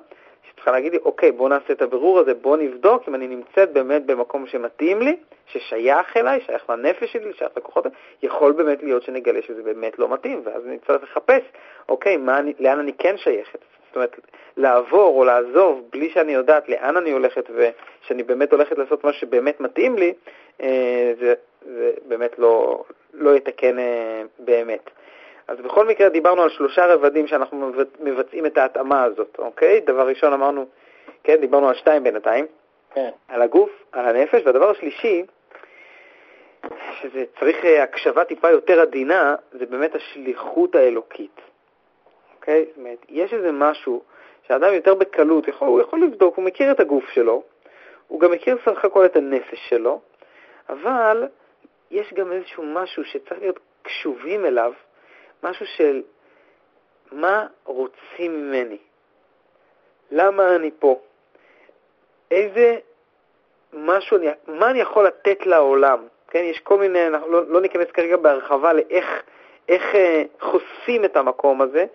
שצריכה להגיד לי, אוקיי, בוא נעשה את הבירור הזה, בוא נבדוק אם אני נמצאת באמת במקום שמתאים לי, ששייך אליי, שייך לנפש שלי, שייך לכוחות, יכול באמת להיות שנגלה שזה באמת לא מתאים, ואז אני צריך לחפש, אוקיי, אני, לאן אני כן שייכת. זאת אומרת, לעבור או לעזוב בלי שאני יודעת לאן אני הולכת ושאני באמת הולכת לעשות משהו שבאמת מתאים לי, אה, זה, זה באמת לא, לא יתקן אה, באמת. אז בכל מקרה דיברנו על שלושה רבדים שאנחנו מבצ- מבצעים את ההתאמה הזאת, אוקיי? דבר ראשון אמרנו, כן, דיברנו על שתיים בינתיים, כן. על הגוף, על הנפש, והדבר השלישי, שזה צריך אה, הקשבה טיפה יותר עדינה, זה באמת השליחות האלוקית. אוקיי? זאת אומרת, יש איזה משהו שאדם יותר בקלות, יכול, הוא יכול לבדוק, הוא מכיר את הגוף שלו, הוא גם מכיר סך הכל את הנפש שלו, אבל יש גם איזשהו משהו שצריך להיות קשובים אליו, משהו של מה רוצים ממני? למה אני פה? איזה משהו, אני, מה אני יכול לתת לעולם? כן, יש כל מיני, אנחנו לא, לא ניכנס כרגע בהרחבה לאיך איך, אה, חושפים את המקום הזה,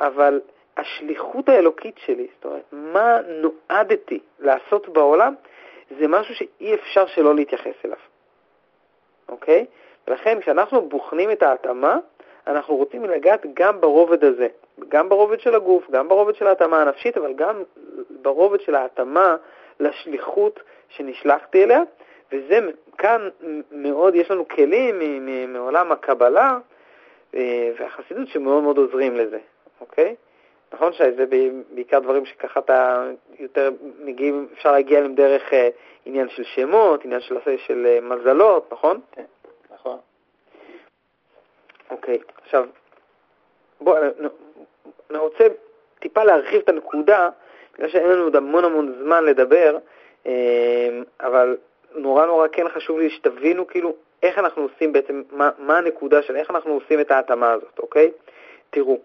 אבל השליחות האלוקית שלי, זאת אומרת, מה נועדתי לעשות בעולם, זה משהו שאי אפשר שלא להתייחס אליו, אוקיי? ולכן כשאנחנו בוחנים את ההתאמה, אנחנו רוצים לגעת גם ברובד הזה, גם ברובד של הגוף, גם ברובד של ההתאמה הנפשית, אבל גם ברובד של ההתאמה לשליחות שנשלחתי אליה, וזה כאן מאוד, יש לנו כלים מעולם הקבלה אה, והחסידות שמאוד מאוד עוזרים לזה, אוקיי? נכון שי, זה בעיקר דברים שככה אתה יותר מגיעים, אפשר להגיע אליהם דרך אה, עניין של שמות, עניין של, של אה, מזלות, נכון? כן, נכון. אוקיי, עכשיו, בוא, נ- אני רוצה טיפה להרחיב את הנקודה, בגלל שאין לנו עוד המון המון זמן לדבר, אה, אבל נורא נורא כן חשוב לי שתבינו כאילו איך אנחנו עושים בעצם, מה, מה הנקודה של איך אנחנו עושים את ההתאמה הזאת, אוקיי? תראו,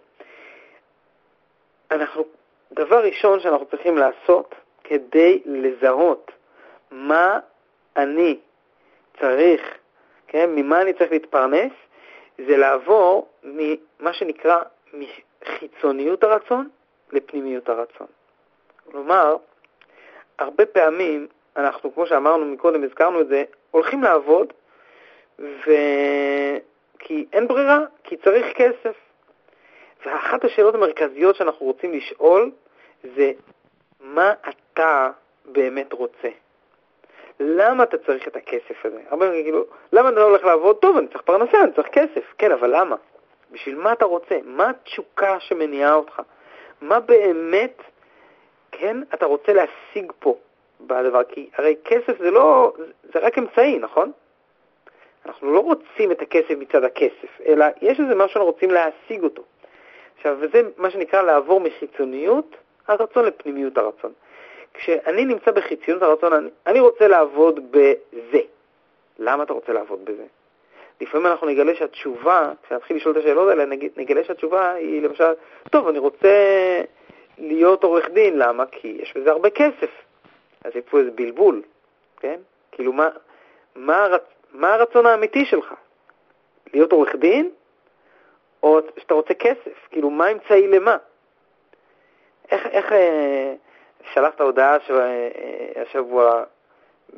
אנחנו, דבר ראשון שאנחנו צריכים לעשות כדי לזהות מה אני צריך, כן, ממה אני צריך להתפרנס, זה לעבור ממה שנקרא מחיצוניות הרצון לפנימיות הרצון. כלומר, הרבה פעמים אנחנו, כמו שאמרנו מקודם, הזכרנו את זה, הולכים לעבוד, ו... כי אין ברירה, כי צריך כסף. ואחת השאלות המרכזיות שאנחנו רוצים לשאול זה, מה אתה באמת רוצה? למה אתה צריך את הכסף הזה? הרבה פעמים כאילו, למה אתה לא הולך לעבוד? טוב, אני צריך פרנסה, אני צריך כסף. כן, אבל למה? בשביל מה אתה רוצה? מה התשוקה שמניעה אותך? מה באמת, כן, אתה רוצה להשיג פה בדבר? כי הרי כסף זה לא, זה רק אמצעי, נכון? אנחנו לא רוצים את הכסף מצד הכסף, אלא יש איזה משהו שאנחנו רוצים להשיג אותו. עכשיו, וזה מה שנקרא לעבור מחיצוניות הרצון לפנימיות הרצון. כשאני נמצא בחיצוניות הרצון, אני, אני רוצה לעבוד בזה. למה אתה רוצה לעבוד בזה? לפעמים אנחנו נגלה שהתשובה, כשנתחיל לשאול את השאלות האלה, נג, נגלה שהתשובה היא למשל, טוב, אני רוצה להיות עורך דין, למה? כי יש בזה הרבה כסף. אז יש איזה בלבול, כן? כאילו, מה, מה, הרצ, מה הרצון האמיתי שלך? להיות עורך דין, או שאתה רוצה כסף? כאילו, מה האמצעי למה? איך, איך אה, שלחת הודעה ש... אה, השבוע,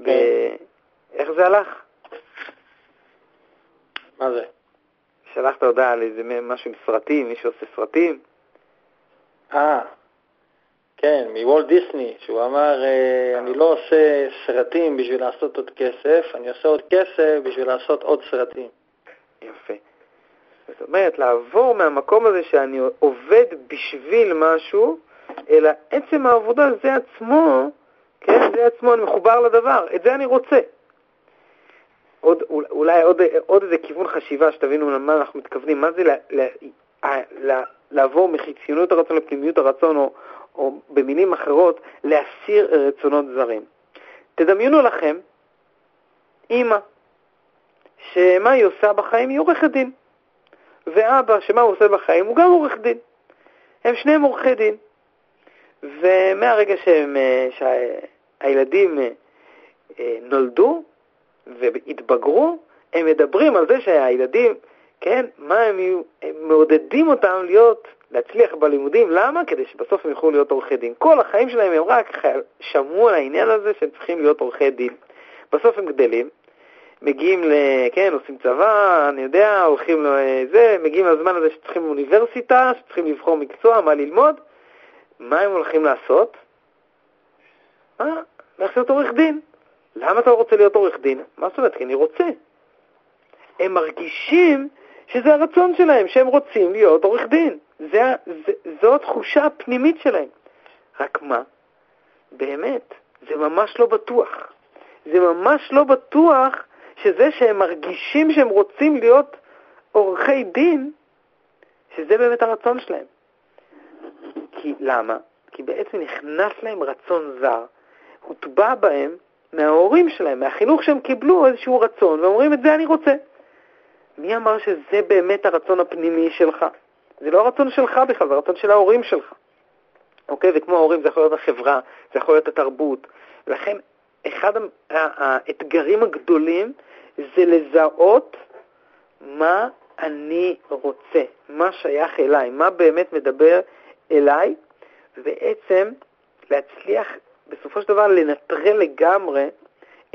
ב... איך זה הלך? מה זה? שלחת הודעה על איזה משהו עם סרטים, מישהו עושה סרטים? אה, כן, מוולט דיסני, שהוא אמר, אה, אני לא עושה סרטים בשביל לעשות עוד כסף, אני עושה עוד כסף בשביל לעשות עוד סרטים. יפה. זאת אומרת, לעבור מהמקום הזה שאני עובד בשביל משהו, אלא עצם העבודה זה עצמו, כן, זה עצמו, אני מחובר לדבר, את זה אני רוצה. עוד, אולי עוד, עוד איזה כיוון חשיבה שתבינו למה אנחנו מתכוונים, מה זה לה, לה, לה, לעבור מחיציונות הרצון לפנימיות הרצון, או, או במילים אחרות, להסיר רצונות זרים. תדמיינו לכם אימא, שמה היא עושה בחיים? היא עורכת דין. ואבא, שמה הוא עושה בחיים? הוא גם עורך דין. הם שניהם עורכי דין. ומהרגע שהם, אה, שהילדים אה, אה, נולדו והתבגרו, הם מדברים על זה שהילדים, כן, מה הם יהיו, הם מעודדים אותם להיות, להצליח בלימודים, למה? כדי שבסוף הם יוכלו להיות עורכי דין. כל החיים שלהם הם רק שמעו על העניין הזה שהם צריכים להיות עורכי דין. בסוף הם גדלים, מגיעים ל... כן, עושים צבא, אני יודע, הולכים לזה, מגיעים לזמן הזה שצריכים אוניברסיטה, שצריכים לבחור מקצוע, מה ללמוד. מה הם הולכים לעשות? אה, ללכת להיות עורך דין. למה אתה רוצה להיות עורך דין? מה זאת אומרת? כי אני רוצה. הם מרגישים שזה הרצון שלהם, שהם רוצים להיות עורך דין. זה, זה, זו התחושה הפנימית שלהם. רק מה? באמת, זה ממש לא בטוח. זה ממש לא בטוח שזה שהם מרגישים שהם רוצים להיות עורכי דין, שזה באמת הרצון שלהם. כי למה? כי בעצם נכנס להם רצון זר, הוטבע בהם מההורים שלהם, מהחינוך שהם קיבלו איזשהו רצון, ואומרים את זה אני רוצה. מי אמר שזה באמת הרצון הפנימי שלך? זה לא הרצון שלך בכלל, זה הרצון של ההורים שלך. אוקיי? וכמו ההורים זה יכול להיות החברה, זה יכול להיות התרבות. ולכן אחד האתגרים הגדולים זה לזהות מה אני רוצה, מה שייך אליי, מה באמת מדבר אליי, ובעצם להצליח בסופו של דבר לנטרל לגמרי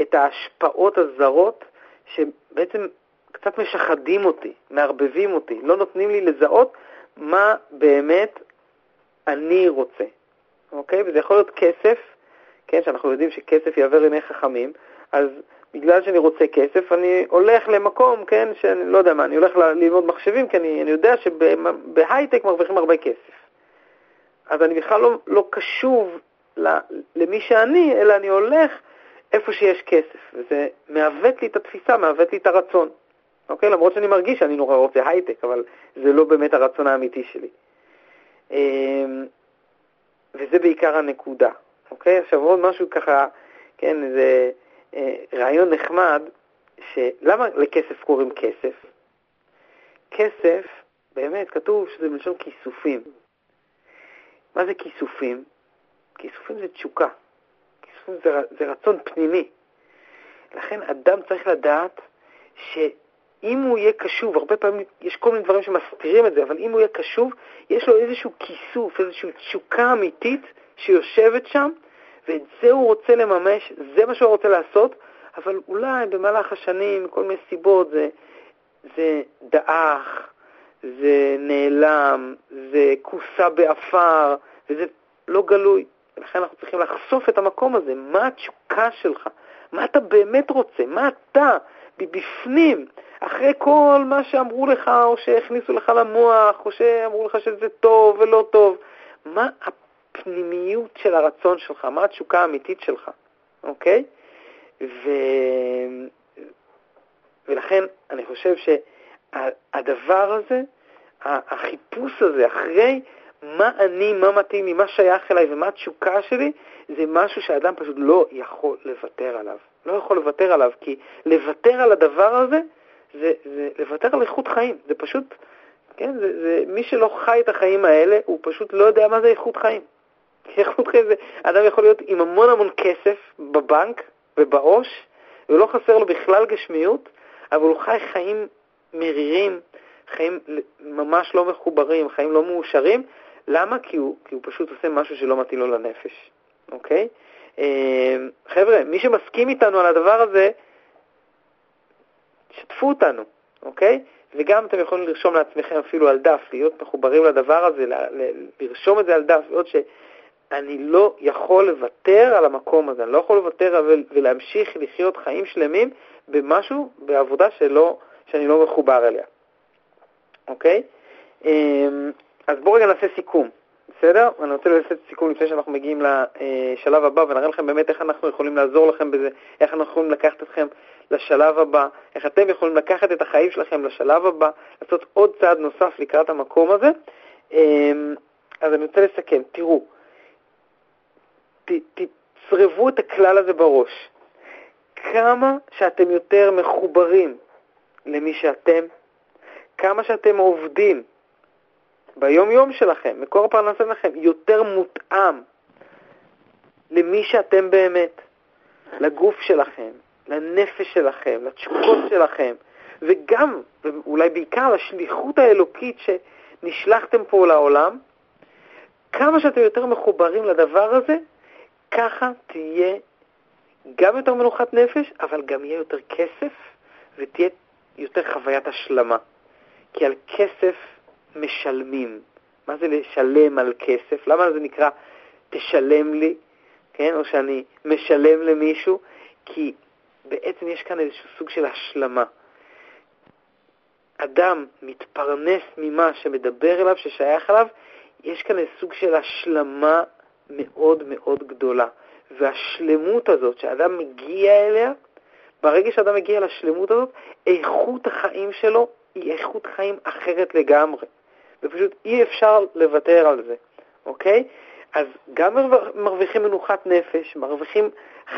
את ההשפעות הזרות שבעצם קצת משחדים אותי, מערבבים אותי, לא נותנים לי לזהות מה באמת אני רוצה, אוקיי? וזה יכול להיות כסף, כן, שאנחנו יודעים שכסף יעבר עיני חכמים, אז בגלל שאני רוצה כסף, אני הולך למקום, כן, שאני לא יודע מה, אני הולך ללמוד מחשבים, כי אני, אני יודע שבהייטק מרוויחים הרבה כסף. אז אני בכלל לא, לא קשוב למי שאני, אלא אני הולך איפה שיש כסף, וזה מעוות לי את התפיסה, מעוות לי את הרצון. אוקיי? למרות שאני מרגיש שאני נורא רוצה הייטק, אבל זה לא באמת הרצון האמיתי שלי. אמ, וזה בעיקר הנקודה, אוקיי? עכשיו עוד משהו ככה, כן, זה אה, רעיון נחמד, שלמה לכסף קוראים כסף? כסף, באמת, כתוב שזה מלשון כיסופים. מה זה כיסופים? כיסופים זה תשוקה. כיסופים זה, זה רצון פנימי. לכן אדם צריך לדעת שאם הוא יהיה קשוב, הרבה פעמים יש כל מיני דברים שמסתירים את זה, אבל אם הוא יהיה קשוב, יש לו איזשהו כיסוף, איזושהי תשוקה אמיתית שיושבת שם, ואת זה הוא רוצה לממש, זה מה שהוא רוצה לעשות, אבל אולי במהלך השנים, מכל מיני סיבות, זה, זה דעך, זה נעלם, זה כוסה באפר, וזה לא גלוי. ולכן אנחנו צריכים לחשוף את המקום הזה, מה התשוקה שלך, מה אתה באמת רוצה, מה אתה? בפנים, אחרי כל מה שאמרו לך, או שהכניסו לך למוח, או שאמרו לך שזה טוב ולא טוב, מה הפנימיות של הרצון שלך, מה התשוקה האמיתית שלך, אוקיי? ו... ולכן אני חושב שהדבר הזה, החיפוש הזה אחרי מה אני, מה מתאים לי, מה שייך אליי ומה התשוקה שלי, זה משהו שאדם פשוט לא יכול לוותר עליו. לא יכול לוותר עליו, כי לוותר על הדבר הזה, זה, זה לוותר על איכות חיים. זה פשוט, כן, זה, זה, מי שלא חי את החיים האלה, הוא פשוט לא יודע מה זה איכות חיים. איכות חיים זה, אדם יכול להיות עם המון המון כסף בבנק ובעו"ש, ולא חסר לו בכלל גשמיות, אבל הוא חי חיים מרירים, חיים ממש לא מחוברים, חיים לא מאושרים, למה? כי הוא, כי הוא פשוט עושה משהו שלא מתאים לו לנפש, אוקיי? אה, חבר'ה, מי שמסכים איתנו על הדבר הזה, שתפו אותנו, אוקיי? וגם אתם יכולים לרשום לעצמכם אפילו על דף, להיות מחוברים לדבר הזה, לרשום את זה על דף, עוד שאני לא יכול לוותר על המקום הזה, אני לא יכול לוותר ולהמשיך לחיות חיים שלמים במשהו, בעבודה שלא, שאני לא מחובר אליה, אוקיי? אה, אז בואו רגע נעשה סיכום. בסדר? אני רוצה לעשות סיכום לפני שאנחנו מגיעים לשלב הבא ונראה לכם באמת איך אנחנו יכולים לעזור לכם בזה, איך אנחנו יכולים לקחת אתכם לשלב הבא, איך אתם יכולים לקחת את החיים שלכם לשלב הבא, לעשות עוד צעד נוסף לקראת המקום הזה. אמ, אז אני רוצה לסכם, תראו, תצרבו את הכלל הזה בראש. כמה שאתם יותר מחוברים למי שאתם, כמה שאתם עובדים ביום-יום שלכם, מקור הפרנסה שלכם, יותר מותאם למי שאתם באמת, לגוף שלכם, לנפש שלכם, לתשוקות שלכם, וגם, ואולי בעיקר, לשליחות האלוקית שנשלחתם פה לעולם, כמה שאתם יותר מחוברים לדבר הזה, ככה תהיה גם יותר מנוחת נפש, אבל גם יהיה יותר כסף ותהיה יותר חוויית השלמה. כי על כסף משלמים. מה זה לשלם על כסף? למה זה נקרא תשלם לי, כן? או שאני משלם למישהו? כי בעצם יש כאן איזשהו סוג של השלמה. אדם מתפרנס ממה שמדבר אליו, ששייך אליו, יש כאן איזה סוג של השלמה מאוד מאוד גדולה. והשלמות הזאת שאדם מגיע אליה, ברגע שאדם מגיע לשלמות הזאת, איכות החיים שלו היא איכות חיים אחרת לגמרי. ופשוט אי אפשר לוותר על זה, אוקיי? אז גם מרוויחים מנוחת נפש, מרוויחים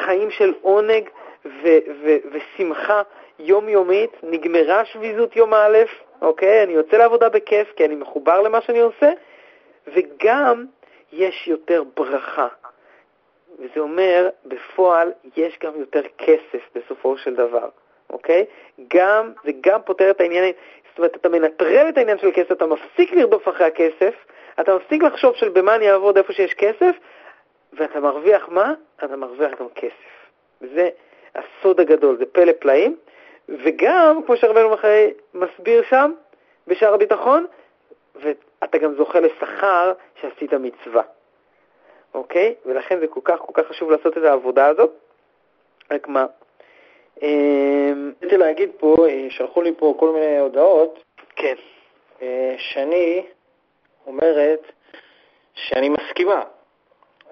חיים של עונג ו- ו- ושמחה יומיומית, נגמרה שביזות יום א', אוקיי? אני יוצא לעבודה בכיף כי אני מחובר למה שאני עושה, וגם יש יותר ברכה. וזה אומר, בפועל יש גם יותר כסף בסופו של דבר, אוקיי? גם, זה גם פותר את העניינים. זאת אומרת, אתה מנטרל את העניין של כסף, אתה מפסיק לרדוף אחרי הכסף, אתה מפסיק לחשוב של במה אני אעבוד איפה שיש כסף, ואתה מרוויח מה? אתה מרוויח גם כסף. וזה הסוד הגדול, זה פלא פלאים. וגם, כמו שהרבנו מחיי מסביר שם, בשער הביטחון, ואתה גם זוכה לשכר שעשית מצווה. אוקיי? ולכן זה כל כך כל כך חשוב לעשות את העבודה הזאת. רק מה? אמ, רציתי להגיד פה, אה, שלחו לי פה כל מיני הודעות. כן. אה, שני אומרת שאני מסכימה,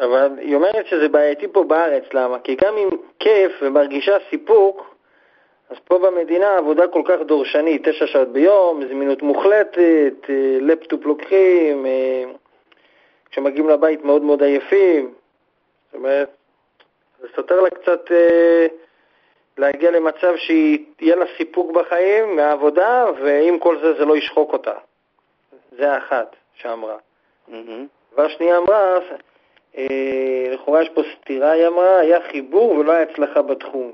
אבל היא אומרת שזה בעייתי פה בארץ, למה? כי גם אם כיף ומרגישה סיפוק, אז פה במדינה עבודה כל כך דורשנית, תשע שעות ביום, זמינות מוחלטת, אה, לפטופ לוקחים, כשמגיעים לבית מאוד מאוד עייפים. זאת אומרת, זה סותר לה קצת אה, להגיע למצב שיהיה לה סיפוק בחיים מהעבודה, ועם כל זה זה לא ישחוק אותה. זה האחת שאמרה. Mm-hmm. והשנייה אמרה, אה, לכאורה יש פה סתירה, היא אמרה, היה חיבור ולא היה הצלחה בתחום.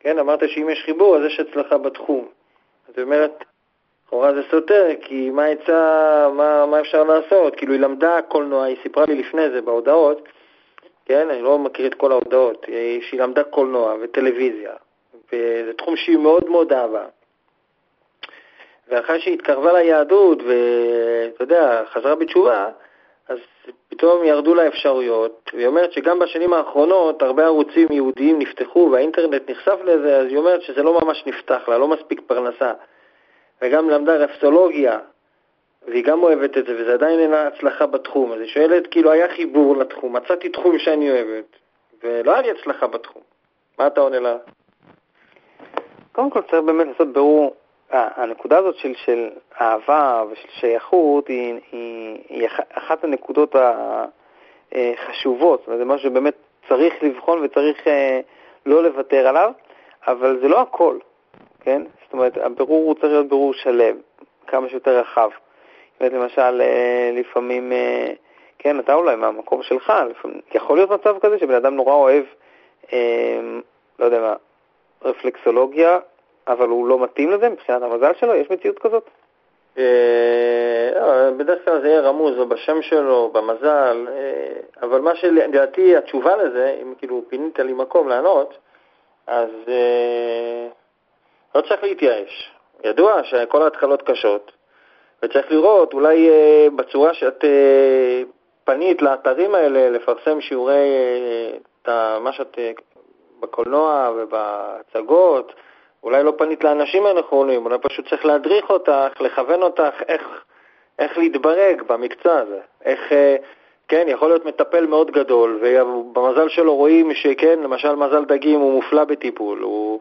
כן, אמרת שאם יש חיבור אז יש הצלחה בתחום. זאת אומרת, לכאורה זה סותר, כי מה יצא, מה, מה אפשר לעשות? כאילו היא למדה קולנוע, היא סיפרה לי לפני זה בהודעות, כן, אני לא מכיר את כל ההודעות, שהיא למדה קולנוע וטלוויזיה, וזה תחום שהיא מאוד מאוד אהבה. ואחרי שהיא התקרבה ליהדות, ואתה יודע, חזרה בתשובה, אז פתאום ירדו לה אפשרויות, והיא אומרת שגם בשנים האחרונות הרבה ערוצים יהודיים נפתחו והאינטרנט נחשף לזה, אז היא אומרת שזה לא ממש נפתח לה, לא מספיק פרנסה. וגם למדה רפסולוגיה, והיא גם אוהבת את זה, וזה עדיין אין לה הצלחה בתחום. אז היא שואלת, כאילו, היה חיבור לתחום, מצאתי תחום שאני אוהבת, ולא היה לי הצלחה בתחום. מה אתה עונה לה? קודם כל צריך באמת לעשות ברור, הנקודה הזאת של, של אהבה ושל שייכות היא, היא, היא אחת הנקודות החשובות, זה משהו שבאמת צריך לבחון וצריך אה, לא לוותר עליו, אבל זה לא הכל. כן? זאת אומרת, הבירור הוא צריך להיות בירור שלם, כמה שיותר רחב. זאת אומרת, למשל, אה, לפעמים, אה, כן, אתה אולי מהמקום שלך, לפעמים, יכול להיות מצב כזה שבן אדם נורא אוהב, אה, לא יודע מה, רפלקסולוגיה, אבל הוא לא מתאים לזה מבחינת המזל שלו? יש מציאות כזאת? לא, בדרך כלל זה יהיה רמוז או בשם שלו, במזל, אבל מה שלדעתי התשובה לזה, אם כאילו פינית לי מקום לענות, אז לא צריך להתייאש. ידוע שכל ההתחלות קשות, וצריך לראות אולי אה, בצורה שאת אה, פנית לאתרים האלה לפרסם שיעורי, אה, מה שאת בקולנוע ובהצגות, אולי לא פנית לאנשים הנכונים, אולי פשוט צריך להדריך אותך, לכוון אותך איך, איך להתברג במקצוע הזה, איך כן, יכול להיות מטפל מאוד גדול, ובמזל שלו רואים שכן, למשל מזל דגים הוא מופלא בטיפול, הוא...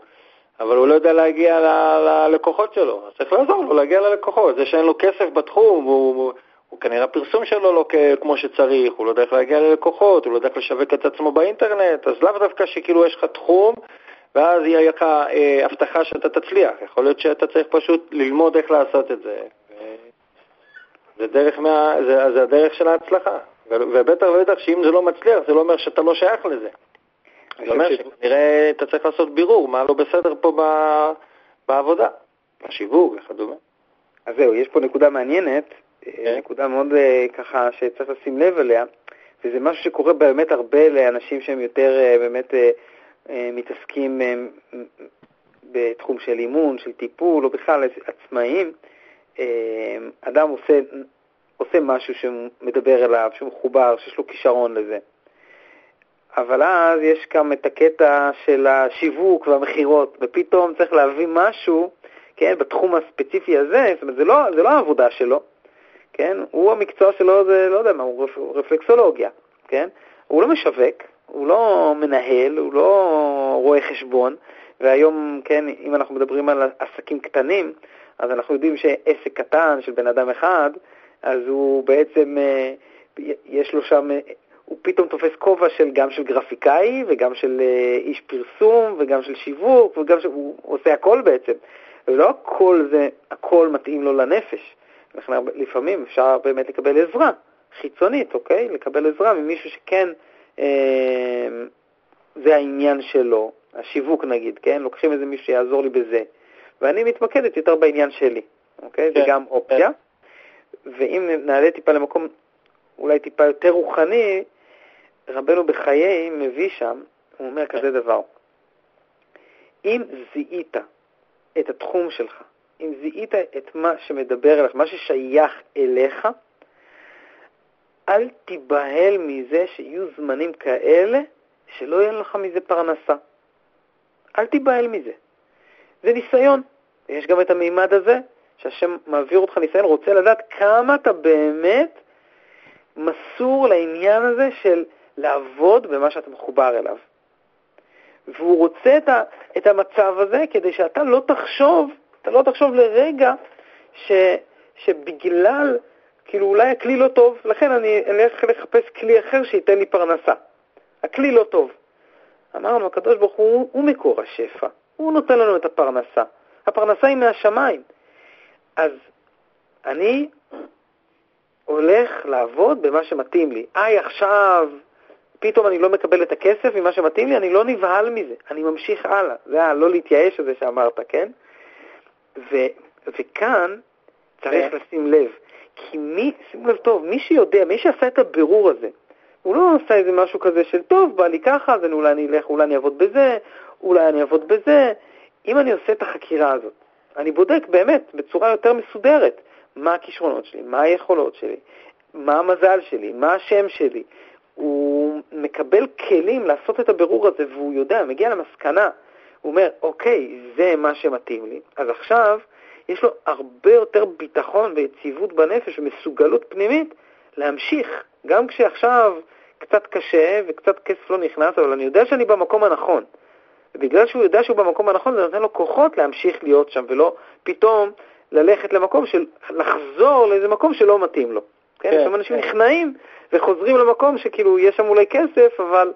אבל הוא לא יודע להגיע ללקוחות שלו, אז צריך לעזור לו להגיע ללקוחות. זה שאין לו כסף בתחום, הוא, הוא כנראה הפרסום שלו לא כמו שצריך, הוא לא יודע איך להגיע ללקוחות, הוא לא יודע איך לשווק את עצמו באינטרנט, אז לאו דווקא שכאילו יש לך תחום, ואז יהיה לך אה, הבטחה שאתה תצליח. יכול להיות שאתה צריך פשוט ללמוד איך לעשות את זה. זה, דרך מה, זה, זה הדרך של ההצלחה. ובטח ובטח שאם זה לא מצליח, זה לא אומר שאתה לא שייך לזה. זה אומר שכנראה אתה צריך לעשות בירור מה לא בסדר פה ב... בעבודה, בשיווק וכדומה. אז זהו, יש פה נקודה מעניינת, okay. כן. נקודה מאוד אה, ככה שצריך לשים לב אליה, וזה משהו שקורה באמת הרבה לאנשים שהם יותר אה, באמת אה, מתעסקים בתחום של אימון, של טיפול, או בכלל עצמאיים. אדם עושה, עושה משהו שמדבר אליו, שמחובר, שיש לו כישרון לזה. אבל אז יש גם את הקטע של השיווק והמכירות, ופתאום צריך להביא משהו, כן, בתחום הספציפי הזה, זאת אומרת, זה לא, זה לא העבודה שלו, כן, הוא המקצוע שלו, זה לא יודע מה, הוא רפלקסולוגיה, כן, הוא לא משווק, הוא לא מנהל, הוא לא רואה חשבון, והיום, כן, אם אנחנו מדברים על עסקים קטנים, אז אנחנו יודעים שעסק קטן של בן אדם אחד, אז הוא בעצם, אה, יש לו שם הוא פתאום תופס כובע של, גם של גרפיקאי וגם של אה, איש פרסום וגם של שיווק וגם של... הוא עושה הכל בעצם. ולא הכל זה, הכל מתאים לו לנפש. לפעמים אפשר באמת לקבל עזרה חיצונית, אוקיי? לקבל עזרה ממישהו שכן זה העניין שלו, השיווק נגיד, כן? לוקחים איזה מישהו שיעזור לי בזה. ואני מתמקדת יותר בעניין שלי, אוקיי? כן, זה גם אופציה. כן. ואם נעלה טיפה למקום אולי טיפה יותר רוחני, רבנו בחיי מביא שם, הוא אומר כזה דבר, אם זיהית את התחום שלך, אם זיהית את מה שמדבר אליך, מה ששייך אליך, אל תיבהל מזה שיהיו זמנים כאלה שלא יהיה לך מזה פרנסה. אל תיבהל מזה. זה ניסיון. יש גם את המימד הזה, שהשם מעביר אותך ניסיון, רוצה לדעת כמה אתה באמת מסור לעניין הזה של לעבוד במה שאתה מחובר אליו. והוא רוצה את, ה, את המצב הזה כדי שאתה לא תחשוב, אתה לא תחשוב לרגע ש, שבגלל, כאילו אולי הכלי לא טוב, לכן אני אלך לחפש כלי אחר שייתן לי פרנסה. הכלי לא טוב. אמרנו, הקדוש ברוך הוא הוא מקור השפע, הוא נותן לנו את הפרנסה. הפרנסה היא מהשמיים. אז אני הולך לעבוד במה שמתאים לי. איי, עכשיו פתאום אני לא מקבל את הכסף ממה שמתאים לי, אני לא נבהל מזה, אני ממשיך הלאה. זה הלא להתייאש הזה שאמרת, כן? ו, וכאן צריך. לשים לב, כי מי, שים לב טוב, מי שיודע, מי שעשה את הבירור הזה, הוא לא עשה איזה משהו כזה של, טוב, בא לי ככה, אז אולי אני אלך, אולי אני אעבוד בזה, אולי אני אעבוד בזה. אם אני עושה את החקירה הזאת, אני בודק באמת בצורה יותר מסודרת מה הכישרונות שלי, מה היכולות שלי, מה המזל שלי, מה השם שלי, הוא מקבל כלים לעשות את הבירור הזה, והוא יודע, מגיע למסקנה, הוא אומר, אוקיי, זה מה שמתאים לי, אז עכשיו יש לו הרבה יותר ביטחון ויציבות בנפש ומסוגלות פנימית להמשיך, גם כשעכשיו קצת קשה וקצת כסף לא נכנס, אבל אני יודע שאני במקום הנכון. ובגלל שהוא יודע שהוא במקום הנכון, זה נותן לו כוחות להמשיך להיות שם, ולא פתאום ללכת למקום של... לחזור לאיזה מקום שלא מתאים לו. כן? כן, אנשים כן. נכנעים וחוזרים למקום שכאילו יש שם אולי כסף, אבל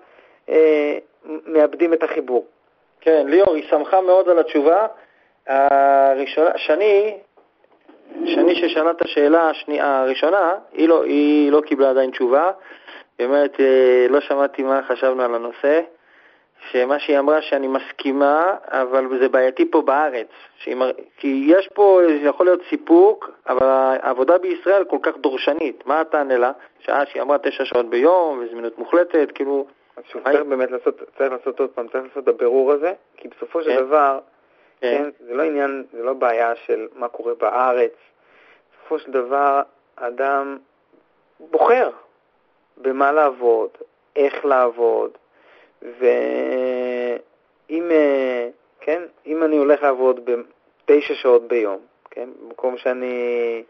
אה, מאבדים את החיבור. כן, ליאור, היא שמחה מאוד על התשובה. הראשונה, שני, שני ששאלה את השאלה השנייה, הראשונה, היא לא, היא לא קיבלה עדיין תשובה. באמת, אה, לא שמעתי מה חשבנו על הנושא. שמה שהיא אמרה שאני מסכימה, אבל זה בעייתי פה בארץ. מר... כי יש פה, יכול להיות סיפוק, אבל העבודה בישראל כל כך דורשנית. מה אתה ענה לה? שעה שהיא אמרה תשע שעות ביום, וזמינות מוחלטת, כאילו... אז שוב, צריך באמת לעשות, צריך לעשות עוד פעם, צריך לעשות את הבירור הזה, כי בסופו של כן. דבר, כן. כן, זה לא עניין, זה לא בעיה של מה קורה בארץ. בסופו של דבר, אדם בוחר במה לעבוד, איך לעבוד, ואם אה, כן, אם אני הולך לעבוד בתשע שעות ביום, כן, במקום שאני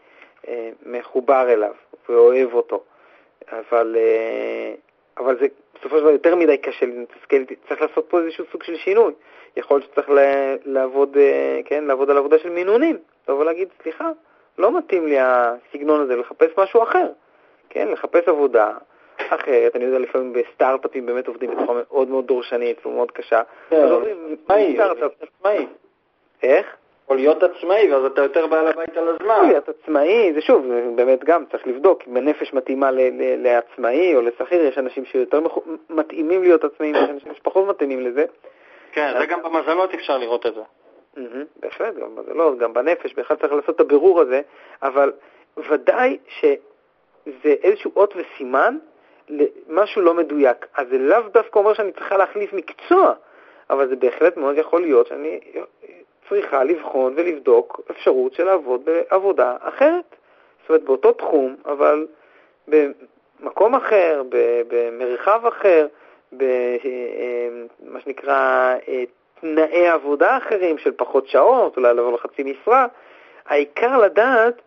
אה, מחובר אליו ואוהב אותו, אבל, אה, אבל זה בסופו של דבר יותר מדי קשה לי לתסכל, צריך לעשות פה איזשהו סוג של שינוי. יכול להיות שצריך לעבוד, אה, כן, לעבוד על עבודה של מינונים, לבוא ולהגיד, סליחה, לא מתאים לי הסגנון הזה, לחפש משהו אחר, כן, לחפש עבודה אחרת, אני יודע, לפעמים בסטארט-אפים באמת עובדים בצורה מאוד מאוד דורשנית ומאוד קשה. כן, עצמאי, עצמאי. איך? או להיות עצמאי, ואז אתה יותר בעל הבית על הזמן. להיות עצמאי, זה שוב, זה באמת גם צריך לבדוק אם הנפש מתאימה ל- ל- לעצמאי או לשכיר, יש אנשים שיותר מח... מתאימים להיות עצמאים, יש אנשים שפחות מתאימים לזה. כן, זה גם במזלות אפשר לראות את זה. Mm-hmm, בהחלט, גם בזלות, גם בנפש, בכלל צריך לעשות את הבירור הזה, אבל ודאי שזה איזשהו אות וסימן למשהו לא מדויק. אז זה לאו דווקא אומר שאני צריכה להחליף מקצוע, אבל זה בהחלט מאוד יכול להיות שאני צריכה לבחון ולבדוק אפשרות של לעבוד בעבודה אחרת. זאת אומרת, באותו תחום, אבל במקום אחר, במרחב אחר, במה אה, שנקרא אה, תנאי עבודה אחרים של פחות שעות, אולי לבוא לחצי משרה. העיקר לדעת,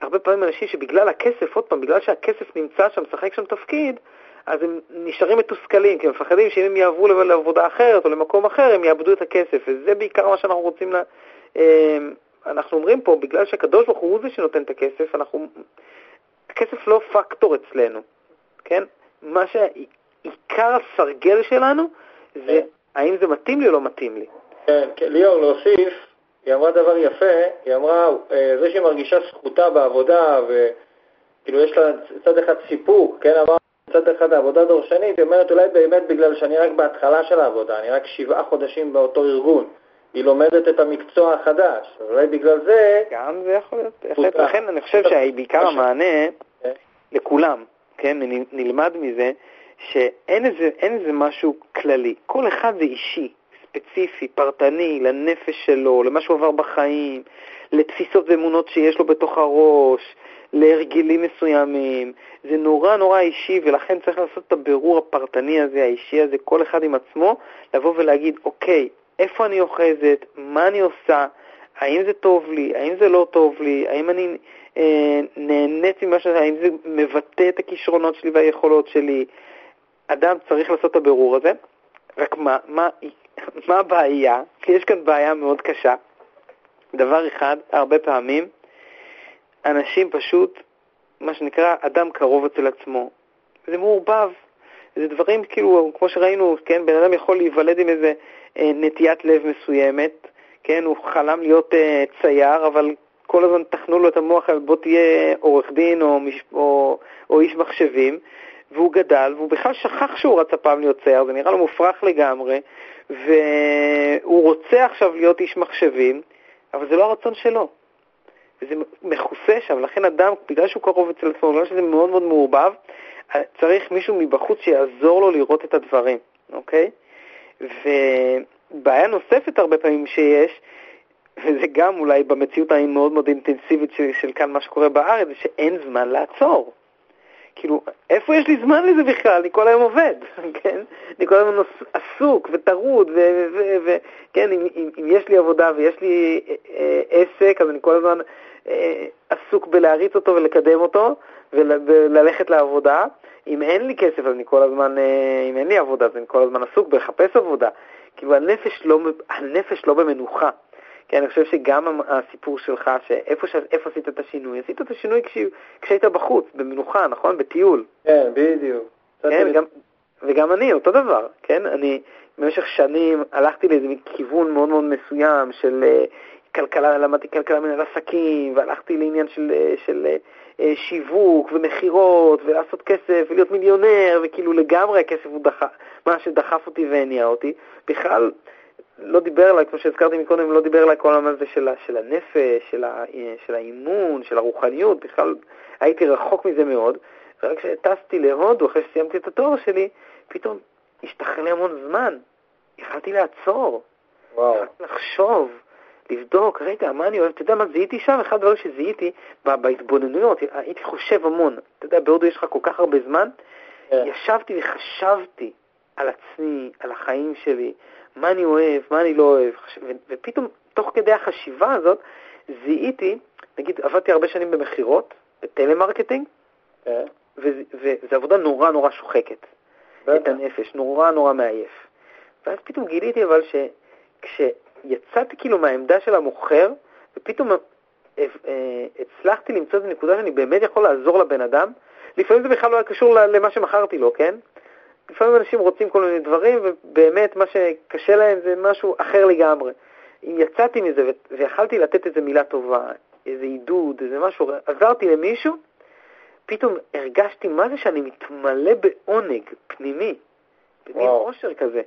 הרבה פעמים אנשים שבגלל הכסף, עוד פעם, בגלל שהכסף נמצא שם, משחק שם תפקיד, אז הם נשארים מתוסכלים, כי הם מפחדים שאם הם יעברו לעבודה אחרת או למקום אחר, הם יאבדו את הכסף, וזה בעיקר מה שאנחנו רוצים לה... אמ, אנחנו אומרים פה, בגלל שהקדוש ברוך הוא זה שנותן את הכסף, אנחנו... הכסף לא פקטור אצלנו, כן? מה שעיקר הסרגל שלנו זה כן. האם זה מתאים לי או לא מתאים לי. כן, כן, ליאור, להוסיף, היא אמרה דבר יפה, היא אמרה, אה, זה שהיא מרגישה זכותה בעבודה, וכאילו יש לה צד אחד סיפוק, כן, אמר מצד אחד העבודה דורשנית, היא אומרת אולי באמת בגלל שאני רק בהתחלה של העבודה, אני רק שבעה חודשים באותו ארגון. היא לומדת את המקצוע החדש, אולי בגלל זה... גם זה יכול להיות. לכן אני חושב שבעיקר המענה כן. לכולם, כן, נלמד מזה, שאין איזה, איזה משהו כללי. כל אחד זה אישי, ספציפי, פרטני, לנפש שלו, למה שהוא עבר בחיים, לתפיסות ואמונות שיש לו בתוך הראש, להרגלים מסוימים. זה נורא נורא אישי, ולכן צריך לעשות את הבירור הפרטני הזה, האישי הזה, כל אחד עם עצמו, לבוא ולהגיד, אוקיי, איפה אני אוחזת, מה אני עושה, האם זה טוב לי, האם זה לא טוב לי, האם אני אה, נהנית ממה שזה, האם זה מבטא את הכישרונות שלי והיכולות שלי. אדם צריך לעשות את הבירור הזה, רק מה, מה, מה הבעיה? כי יש כאן בעיה מאוד קשה. דבר אחד, הרבה פעמים אנשים פשוט, מה שנקרא, אדם קרוב אצל עצמו. זה מעורבב. זה דברים כאילו, כמו שראינו, כן, בן אדם יכול להיוולד עם איזה אה, נטיית לב מסוימת, כן, הוא חלם להיות אה, צייר, אבל כל הזמן תכנו לו את המוח, בוא תהיה עורך דין או, מש... או, או איש מחשבים, והוא גדל, והוא בכלל שכח שהוא רצה פעם להיות צייר, זה נראה לו מופרך לגמרי, והוא רוצה עכשיו להיות איש מחשבים, אבל זה לא הרצון שלו. וזה מכוסה שם, לכן אדם, בגלל שהוא קרוב אצל עצמו, בגלל שזה מאוד מאוד מעורבב, צריך מישהו מבחוץ שיעזור לו לראות את הדברים, אוקיי? ובעיה נוספת הרבה פעמים שיש, וזה גם אולי במציאות המאוד מאוד אינטנסיבית של, של כאן מה שקורה בארץ, זה שאין זמן לעצור. כאילו, איפה יש לי זמן לזה בכלל? אני כל היום עובד, *laughs* כן? אני כל היום עסוק וטרוד, וכן, אם, אם, אם יש לי עבודה ויש לי אה, אה, עסק, אז אני כל הזמן אה, עסוק בלהריץ אותו ולקדם אותו וללכת לעבודה. אם אין לי כסף, אז אני כל הזמן, אה, אם אין לי עבודה, אז אני כל הזמן עסוק בלחפש עבודה. כאילו, הנפש לא, הנפש לא במנוחה. כי אני חושב שגם הסיפור שלך, שאיפה ש... עשית את השינוי? עשית את השינוי כש... כשהיית בחוץ, במנוחה, נכון? בטיול. כן, בדיוק. כן, גם... וגם אני, אותו דבר, כן? אני במשך שנים הלכתי לאיזה כיוון מאוד מאוד מסוים של uh, כלכלה, למדתי כלכלה מנהל עסקים, והלכתי לעניין של, uh, של uh, שיווק ומכירות, ולעשות כסף, ולהיות מיליונר, וכאילו לגמרי הכסף הוא דח... מה שדחף אותי והניע אותי. בכלל, לא דיבר אליי, כמו שהזכרתי מקודם, לא דיבר אליי כל העולם הזה של, של הנפש, של, ה, של האימון, של הרוחניות, בכלל הייתי רחוק מזה מאוד. ורק כשטסתי להודו, אחרי שסיימתי את התואר שלי, פתאום השתחרר לי המון זמן. יכלתי לעצור, וואו. יכלתי לחשוב, לבדוק, רגע, מה אני אוהב? אתה יודע מה זיהיתי שם? אחד הדברים שזיהיתי בהתבוננויות, הייתי חושב המון. אתה יודע, בהודו יש לך כל כך הרבה זמן, yeah. כן. ישבתי וחשבתי על עצמי, על החיים שלי, מה אני אוהב, מה אני לא אוהב, ופתאום, תוך כדי החשיבה הזאת, זיהיתי, נגיד, עבדתי הרבה שנים במכירות, בטלמרקטינג, כן. וזו עבודה נורא נורא שוחקת. את הנפש, נורא נורא מעייף. ואז פתאום גיליתי אבל שכשיצאתי כאילו מהעמדה של המוכר, ופתאום אה, הצלחתי למצוא את הנקודה שאני באמת יכול לעזור לבן אדם, לפעמים זה בכלל לא היה קשור למה שמכרתי לו, כן? לפעמים אנשים רוצים כל מיני דברים, ובאמת מה שקשה להם זה משהו אחר לגמרי. אם יצאתי מזה ויכלתי לתת איזה מילה טובה, איזה עידוד, איזה משהו, עזרתי למישהו, פתאום הרגשתי מה זה שאני מתמלא בעונג פנימי, במין אושר כזה.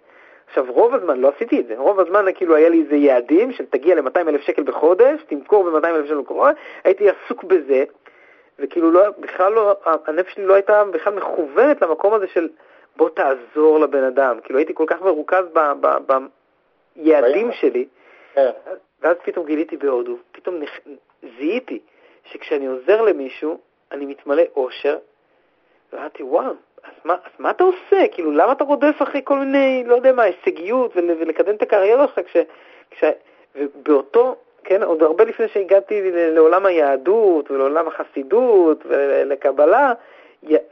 עכשיו, רוב הזמן לא עשיתי את זה, רוב הזמן כאילו היה לי איזה יעדים של תגיע ל-200 אלף שקל בחודש, תמכור ב-200 אלף שקל בחודש, הייתי עסוק בזה, וכאילו לא, בכלל לא, הנפש שלי לא הייתה בכלל מכוונת למקום הזה של בוא תעזור לבן אדם, כאילו הייתי כל כך מרוכז ביעדים שלי, כן. ואז פתאום גיליתי בהודו, פתאום נכ... זיהיתי שכשאני עוזר למישהו, אני מתמלא אושר, ואמרתי, וואו, אז מה, אז מה אתה עושה? כאילו, למה אתה רודף אחרי כל מיני, לא יודע מה, הישגיות ול, ולקדם את הקריירה שלך כש... כש... ובאותו, כן, עוד הרבה לפני שהגעתי לעולם היהדות ולעולם החסידות ולקבלה,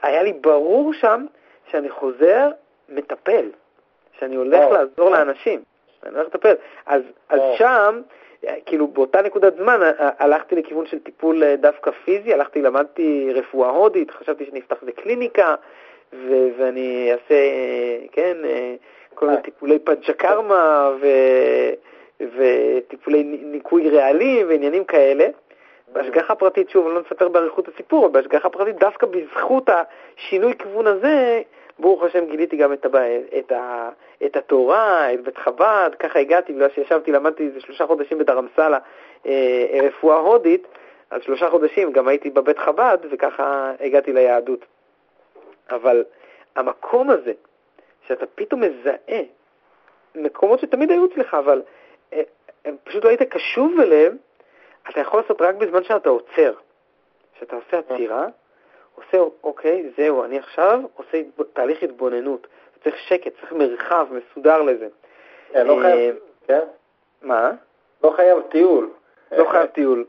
היה לי ברור שם שאני חוזר מטפל, שאני הולך או, לעזור או. לאנשים, אני הולך לטפל. אז, אז שם, כאילו באותה נקודת זמן הלכתי לכיוון של טיפול אה, דווקא פיזי, הלכתי, למדתי רפואה הודית, חשבתי שאני אפתח בקליניקה, ו- ואני אעשה, כן, אה, כל מיני טיפולי פג'קרמה ו- וטיפולי ניקוי רעלים ועניינים כאלה. בהשגחה פרטית, שוב, אני לא מספר באריכות הסיפור, אבל בהשגחה פרטית, דווקא בזכות השינוי כיוון הזה, ברוך השם גיליתי גם את, הבא, את, ה, את התורה, את בית חב"ד, ככה הגעתי, בגלל שישבתי, למדתי איזה שלושה חודשים בדרמסלה אה, רפואה הודית, אז שלושה חודשים גם הייתי בבית חב"ד, וככה הגעתי ליהדות. אבל המקום הזה, שאתה פתאום מזהה מקומות שתמיד היו אצלך, אבל אה, פשוט לא היית קשוב אליהם, אתה יכול לעשות רק בזמן שאתה עוצר. כשאתה עושה עצירה, עושה, אוקיי, זהו, אני עכשיו עושה תהליך התבוננות. צריך שקט, צריך מרחב מסודר לזה. כן, לא חייב, אה, כן? מה? לא חייב טיול. לא חייב טיול.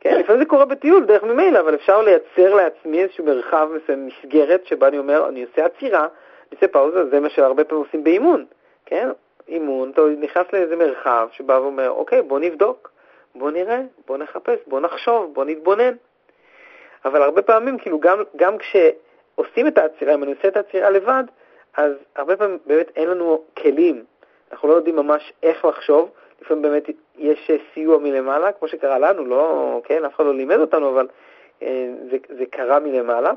כן, לפעמים זה קורה בטיול, דרך ממילא, אבל אפשר לייצר לעצמי איזשהו מרחב מסוים, מסגרת, שבה אני אומר, אני עושה עצירה, אני עושה פאוזה, זה מה שהרבה פעמים עושים באימון, כן? אימון, אתה נכנס לאיזה מרחב שבא ואומר, אוקיי, בוא נבדוק, בוא נראה, בוא נחפש, בוא נחשוב, בוא נתבונן. אבל הרבה פעמים, כאילו, גם, גם כשעושים את העצירה, אם אני עושה את העצירה לבד, אז הרבה פעמים באמת אין לנו כלים, אנחנו לא יודעים ממש איך לחשוב, לפעמים באמת יש סיוע מלמעלה, כמו שקרה לנו, לא, כן, אף אחד לא לימד אותנו, אבל אה, זה, זה קרה מלמעלה,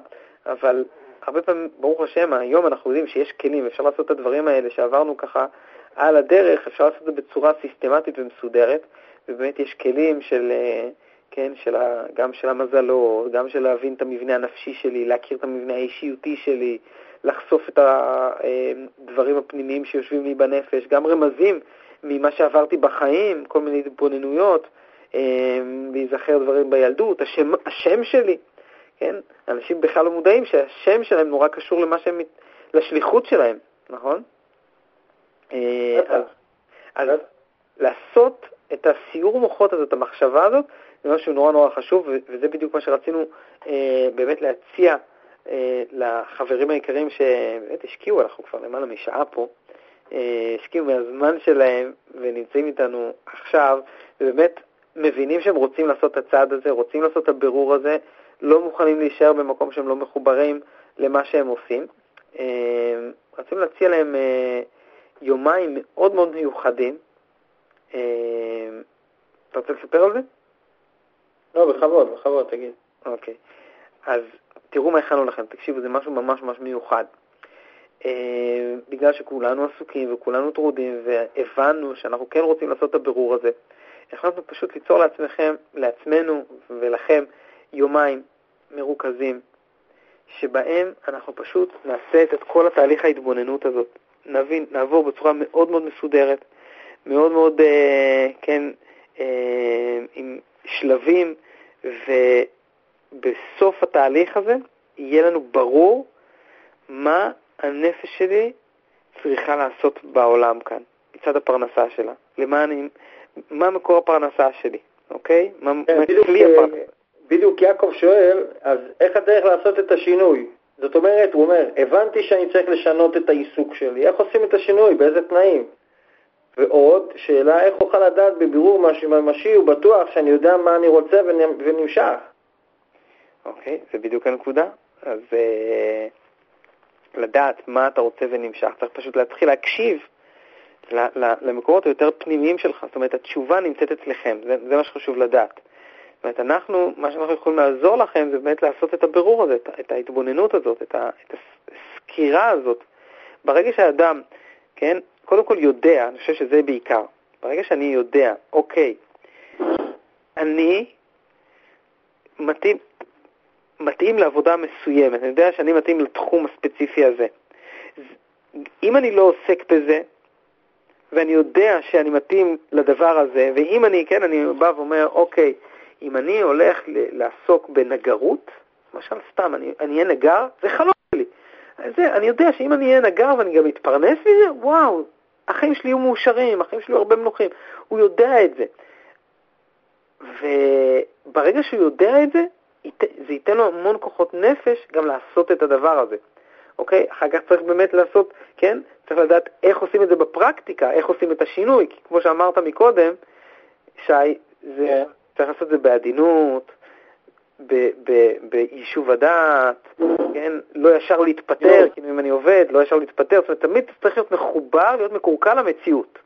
אבל הרבה פעמים, ברוך השם, היום אנחנו יודעים שיש כלים, אפשר לעשות את הדברים האלה שעברנו ככה על הדרך, אפשר לעשות את זה בצורה סיסטמטית ומסודרת, ובאמת יש כלים של, אה, כן, של ה, גם של המזלות, גם של להבין את המבנה הנפשי שלי, להכיר את המבנה האישיותי שלי, לחשוף את הדברים אה, הפנימיים שיושבים לי בנפש, גם רמזים ממה שעברתי בחיים, כל מיני התבוננויות, להיזכר דברים בילדות, השם, השם שלי, כן? אנשים בכלל לא מודעים שהשם שלהם נורא קשור למה שהם, לשליחות שלהם, נכון? אה, אז, אז לעשות את הסיור מוחות הזאת, המחשבה הזאת, זה משהו נורא נורא חשוב, וזה בדיוק מה שרצינו אה, באמת להציע אה, לחברים היקרים שבאמת השקיעו, אנחנו כבר למעלה משעה פה, אה, השקיעו מהזמן שלהם ונמצאים איתנו עכשיו, ובאמת מבינים שהם רוצים לעשות את הצעד הזה, רוצים לעשות את הבירור הזה, לא מוכנים להישאר במקום שהם לא מחוברים למה שהם עושים. אה, רצינו להציע להם יומיים מאוד מאוד מיוחדים. אתה רוצה לספר על זה? לא, בכבוד, בכבוד, תגיד. אוקיי. אז תראו מה הכנו לכם, תקשיבו, זה משהו ממש ממש מיוחד. אה, בגלל שכולנו עסוקים וכולנו טרודים והבנו שאנחנו כן רוצים לעשות את הבירור הזה, החלטנו פשוט ליצור לעצמכם, לעצמנו ולכם יומיים מרוכזים, שבהם אנחנו פשוט נעשה את כל התהליך ההתבוננות הזאת, נבין, נעבור בצורה מאוד מאוד מסודרת, מאוד מאוד, אה, כן, אה, עם שלבים, ובסוף התהליך הזה יהיה לנו ברור מה הנפש שלי צריכה לעשות בעולם כאן, מצד הפרנסה שלה. למה אני, מה מקור הפרנסה שלי, אוקיי? מה, כן, כלי אה, הפרנסה? בדיוק יעקב שואל, אז איך הדרך לעשות את השינוי? זאת אומרת, הוא אומר, הבנתי שאני צריך לשנות את העיסוק שלי, איך עושים את השינוי, באיזה תנאים? ועוד, שאלה איך אוכל לדעת בבירור משהו ממשי ובטוח שאני יודע מה אני רוצה ונמשך. אוקיי, זה בדיוק הנקודה. אז אה, לדעת מה אתה רוצה ונמשך, צריך פשוט להתחיל להקשיב למקורות היותר פנימיים שלך. זאת אומרת, התשובה נמצאת אצלכם, זה, זה מה שחשוב לדעת. זאת אומרת, אנחנו, מה שאנחנו יכולים לעזור לכם זה באמת לעשות את הבירור הזה, את, את ההתבוננות הזאת, את, ה, את הסקירה הזאת. ברגע שהאדם, כן, קודם כל יודע, אני חושב שזה בעיקר, ברגע שאני יודע, אוקיי, אני מתאים, מתאים לעבודה מסוימת, אני יודע שאני מתאים לתחום הספציפי הזה. אם אני לא עוסק בזה, ואני יודע שאני מתאים לדבר הזה, ואם אני, כן, אני בא ואומר, אוקיי, אם אני הולך לעסוק בנגרות, למשל סתם, אני אהיה נגר, זה חלום שלי. זה, אני יודע שאם אני אהיה נגר ואני גם אתפרנס מזה, וואו, החיים שלי יהיו מאושרים, החיים שלי יהיו הרבה מנוחים. הוא יודע את זה. וברגע שהוא יודע את זה, זה ייתן לו המון כוחות נפש גם לעשות את הדבר הזה. אוקיי? אחר כך צריך באמת לעשות, כן? צריך לדעת איך עושים את זה בפרקטיקה, איך עושים את השינוי. כי כמו שאמרת מקודם, שי, זה, yeah. כן. צריך לעשות את זה בעדינות, ביישוב הדעת, כן? לא ישר להתפטר. כאילו אם אני עובד, לא ישר להתפטר, זאת אומרת, תמיד צריך להיות מחובר, להיות מקורקע למציאות.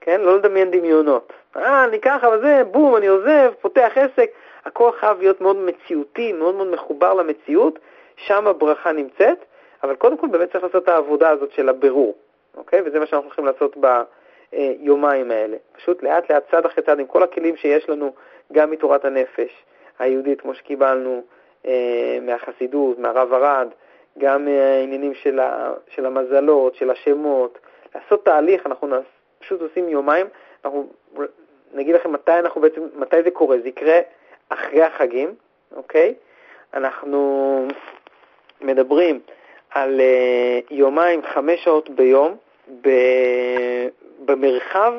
כן? לא לדמיין דמיונות. אה, אני ככה וזה, בום, אני עוזב, פותח עסק. הכל חייב להיות מאוד מציאותי, מאוד מאוד מחובר למציאות, שם הברכה נמצאת, אבל קודם כל באמת צריך לעשות את העבודה הזאת של הבירור, אוקיי? וזה מה שאנחנו הולכים לעשות ביומיים האלה. פשוט לאט לאט, צעד אחרי צעד, עם כל הכלים שיש לנו, גם מתורת הנפש היהודית, כמו שקיבלנו אה, מהחסידות, מהרב ארד, גם העניינים של, ה, של המזלות, של השמות, לעשות תהליך, אנחנו נעש, פשוט עושים יומיים, אנחנו נגיד לכם מתי אנחנו בעצם, מתי זה קורה, זה יקרה אחרי החגים, אוקיי? אנחנו מדברים על uh, יומיים, חמש שעות ביום, ב, במרחב,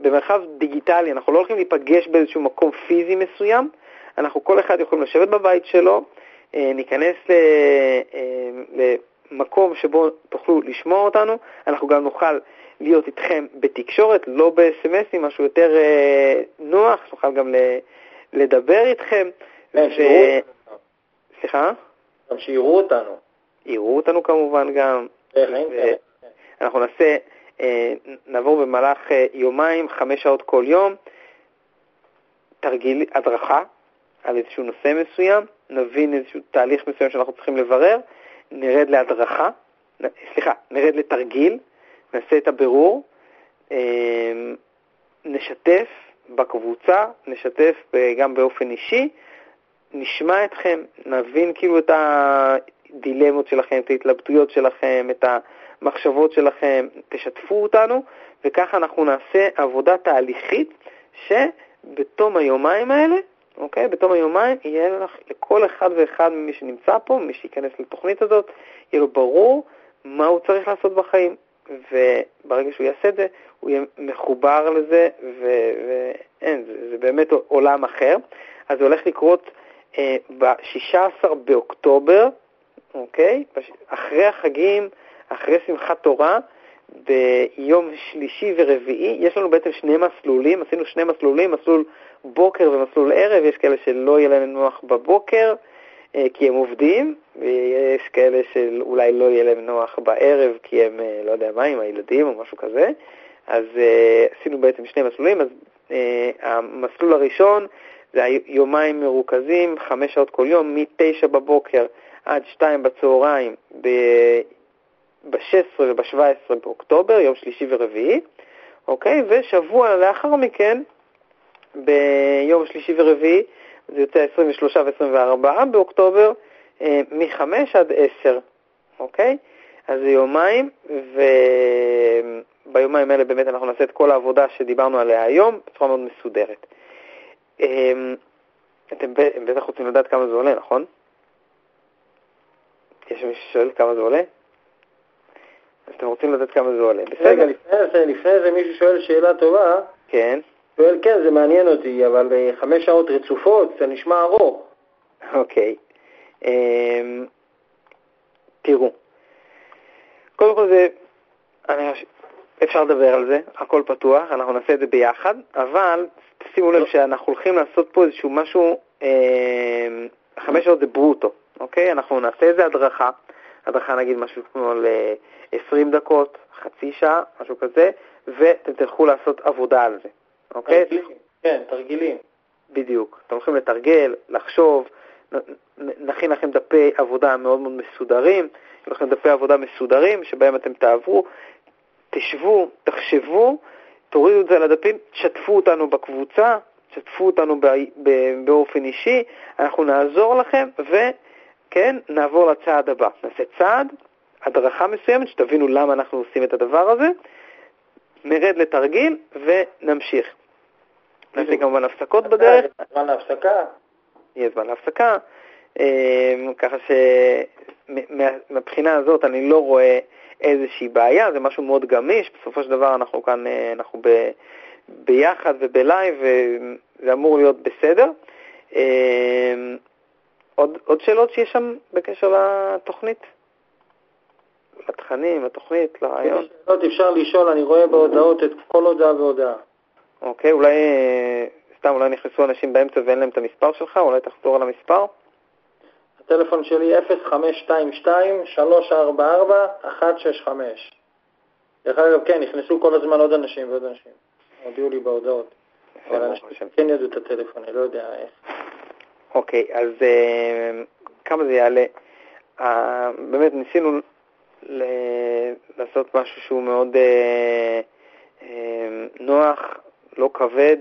במרחב דיגיטלי. אנחנו לא הולכים להיפגש באיזשהו מקום פיזי מסוים, אנחנו כל אחד יכולים לשבת בבית שלו, uh, ניכנס ל, uh, למקום שבו תוכלו לשמוע אותנו, אנחנו גם נוכל להיות איתכם בתקשורת, לא ב-SMSים, משהו יותר נוח, נוכל גם. לדבר איתכם. סליחה? גם שיראו אותנו. יראו אותנו כמובן גם. אנחנו נעשה, אה, נעבור במהלך אה, יומיים, חמש שעות כל יום, תרגיל הדרכה על איזשהו נושא מסוים, נבין איזשהו תהליך מסוים שאנחנו צריכים לברר, נרד להדרכה, סליחה, נרד לתרגיל, נעשה את הבירור, אה, נשתף בקבוצה, נשתף גם באופן אישי, נשמע אתכם, נבין כאילו את הדילמות שלכם, את ההתלבטויות שלכם, את המחשבות שלכם, תשתפו אותנו, וככה אנחנו נעשה עבודה תהליכית שבתום היומיים האלה, אוקיי? בתום היומיים יהיה לך, לכל אחד ואחד ממי שנמצא פה, מי שייכנס לתוכנית הזאת, יהיה לו ברור מה הוא צריך לעשות בחיים. וברגע שהוא יעשה את זה, הוא יהיה מחובר לזה, ואין, זה, זה באמת עולם אחר. אז זה הולך לקרות אה, ב-16 באוקטובר, אוקיי? אחרי החגים, אחרי שמחת תורה, ביום שלישי ורביעי, יש לנו בעצם שני מסלולים, עשינו שני מסלולים, מסלול בוקר ומסלול ערב, יש כאלה שלא יהיה להם נוח בבוקר, אה, כי הם עובדים, ויש כאלה שאולי לא יהיה להם נוח בערב כי הם, אה, לא יודע מה, עם הילדים או משהו כזה. אז uh, עשינו בעצם שני מסלולים, אז המסלול הראשון זה יומיים מרוכזים, חמש שעות כל יום, מ-9 בבוקר עד 2 בצהריים ב-16 וב-17 באוקטובר, יום שלישי ורביעי, אוקיי? ושבוע לאחר מכן, ביום שלישי ורביעי, זה יוצא 23 ו-24 באוקטובר, אה, מ-5 עד 10, אוקיי? אז זה יומיים, וביומיים האלה באמת אנחנו נעשה את כל העבודה שדיברנו עליה היום בצורה מאוד מסודרת. אמ, אתם בטח רוצים לדעת כמה זה עולה, נכון? יש מישהו ששואל כמה זה עולה? אז אתם רוצים לדעת כמה זה עולה. בסדר. רגע, לפני זה, לפני זה מישהו שואל שאלה טובה. כן. שואל, כן, זה מעניין אותי, אבל אה, חמש שעות רצופות, זה נשמע ארוך. אוקיי. אמ, תראו, קודם כל זה, אני אפשר לדבר על זה, הכל פתוח, אנחנו נעשה את זה ביחד, אבל שימו לב שאנחנו הולכים לעשות פה איזשהו משהו, אה, חמש שעות זה ברוטו, אוקיי? אנחנו נעשה איזה הדרכה, הדרכה נגיד משהו כמו ל-20 דקות, חצי שעה, משהו כזה, ואתם תלכו לעשות עבודה על זה, אוקיי? תרגילים, כן, תרגילים. בדיוק. אתם הולכים לתרגל, לחשוב, נכין לכם דפי עבודה מאוד מאוד מסודרים, יהיו לכם דפי עבודה מסודרים שבהם אתם תעברו, תשבו, תחשבו, תורידו את זה על הדפים, תשתפו אותנו בקבוצה, תשתפו אותנו באופן אישי, אנחנו נעזור לכם וכן, נעבור לצעד הבא. נעשה צעד, הדרכה מסוימת, שתבינו למה אנחנו עושים את הדבר הזה, נרד לתרגיל ונמשיך. נעשה. כמובן הפסקות בדרך, זמן להפסקה. יהיה זמן להפסקה, אמ, ככה שמבחינה הזאת אני לא רואה איזושהי בעיה, זה משהו מאוד גמיש, בסופו של דבר אנחנו כאן, אה, אנחנו ב, ביחד וב live, וזה אמור להיות בסדר. עוד, עוד שאלות שיש שם בקשר לתוכנית? לתכנים, לתוכנית, לרעיון? שאלות אפשר לשאול, אני רואה בהודעות את כל הודעה והודעה. אוקיי, אולי, סתם, אולי נכנסו אנשים באמצע ואין להם את המספר שלך, אולי תחזור על המספר? הטלפון שלי 0522-344-165. דרך אגב, כן, נכנסו כל הזמן עוד אנשים ועוד אנשים. הודיעו לי בהודעות. אבל אנשים. כן ידעו את הטלפון, אני לא יודע איך. אוקיי, אז אה, כמה זה יעלה? אה, באמת ניסינו לעשות משהו שהוא מאוד אה, נוח, לא כבד,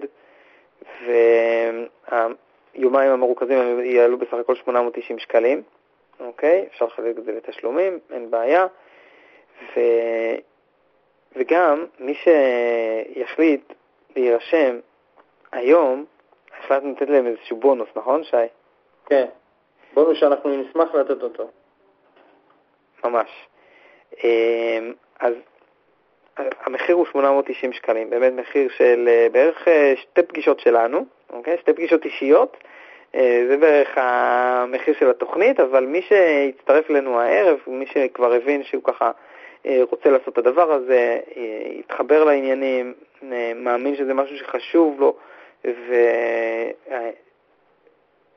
והיומיים המרוכזים יעלו בסך הכל 890 שקלים, אוקיי? אפשר לחלק את זה לתשלומים, אין בעיה. ו... וגם מי שיחליט להירשם היום, החלטנו לתת להם איזשהו בונוס, נכון, שי? כן. בונוס שאנחנו נשמח לתת אותו. ממש. אמ, אז המחיר הוא 890 שקלים, באמת מחיר של אה, בערך אה, שתי פגישות שלנו, אוקיי? שתי פגישות אישיות. אה, זה בערך המחיר של התוכנית, אבל מי שיצטרף אלינו הערב, מי שכבר הבין שהוא ככה רוצה לעשות את הדבר הזה, יתחבר לעניינים, מאמין שזה משהו שחשוב לו,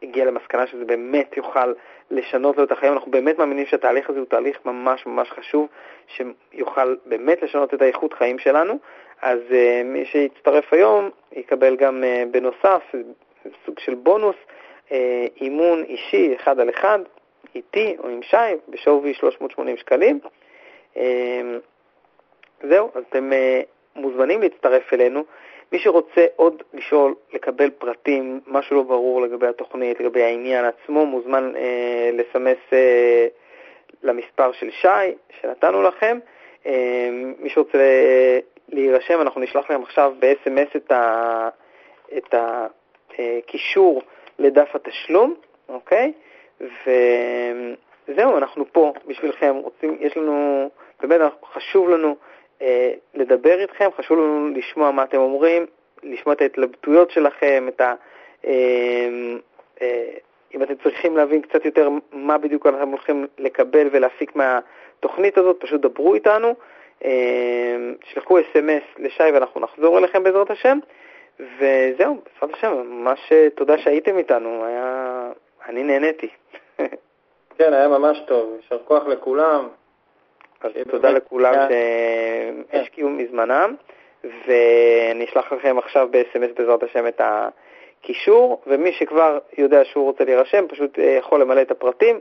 והגיע למסקנה שזה באמת יוכל לשנות לו את החיים. אנחנו באמת מאמינים שהתהליך הזה הוא תהליך ממש ממש חשוב, שיוכל באמת לשנות את האיכות חיים שלנו. אז uh, מי שיצטרף היום יקבל גם uh, בנוסף סוג של בונוס, uh, אימון אישי אחד על אחד, איתי או עם שי, בשווי 380 שקלים. זהו, אז אתם מוזמנים להצטרף אלינו. מי שרוצה עוד לשאול, לקבל פרטים, משהו לא ברור לגבי התוכנית, לגבי העניין עצמו, מוזמן אה, לסמס אה, למספר של שי שנתנו לכם. אה, מי שרוצה אה, להירשם, אנחנו נשלח לכם עכשיו ב-SMS את, ה, את הקישור לדף התשלום, אוקיי? וזהו, אנחנו פה בשבילכם, רוצים, יש לנו, באמת חשוב לנו אה, לדבר איתכם, חשוב לנו לשמוע מה אתם אומרים, לשמוע את ההתלבטויות שלכם, את ה... אה, אה, אם אתם צריכים להבין קצת יותר מה בדיוק אתם הולכים לקבל ולהפיק מהתוכנית הזאת, פשוט דברו איתנו, תשלחו אס.אם.אס לשי ואנחנו נחזור אליכם בעזרת השם, וזהו, בעזרת השם, ממש תודה שהייתם איתנו, היה... אני נהניתי. *laughs* כן, היה ממש טוב, יישר כוח לכולם. אז תודה לכולם שהשקיעו מזמנם, ואני אשלח לכם עכשיו ב-SMS בעזרת השם את הקישור, ומי שכבר יודע שהוא רוצה להירשם, פשוט יכול למלא את הפרטים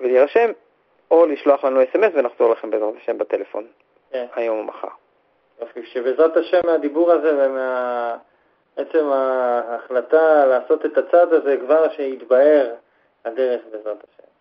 ולהירשם, או לשלוח לנו SMS ונחזור לכם בעזרת השם בטלפון, כן. היום או מחר. יופי, שבעזרת השם מהדיבור הזה ומעצם ההחלטה לעשות את הצעד הזה, כבר שיתבהר הדרך בעזרת השם.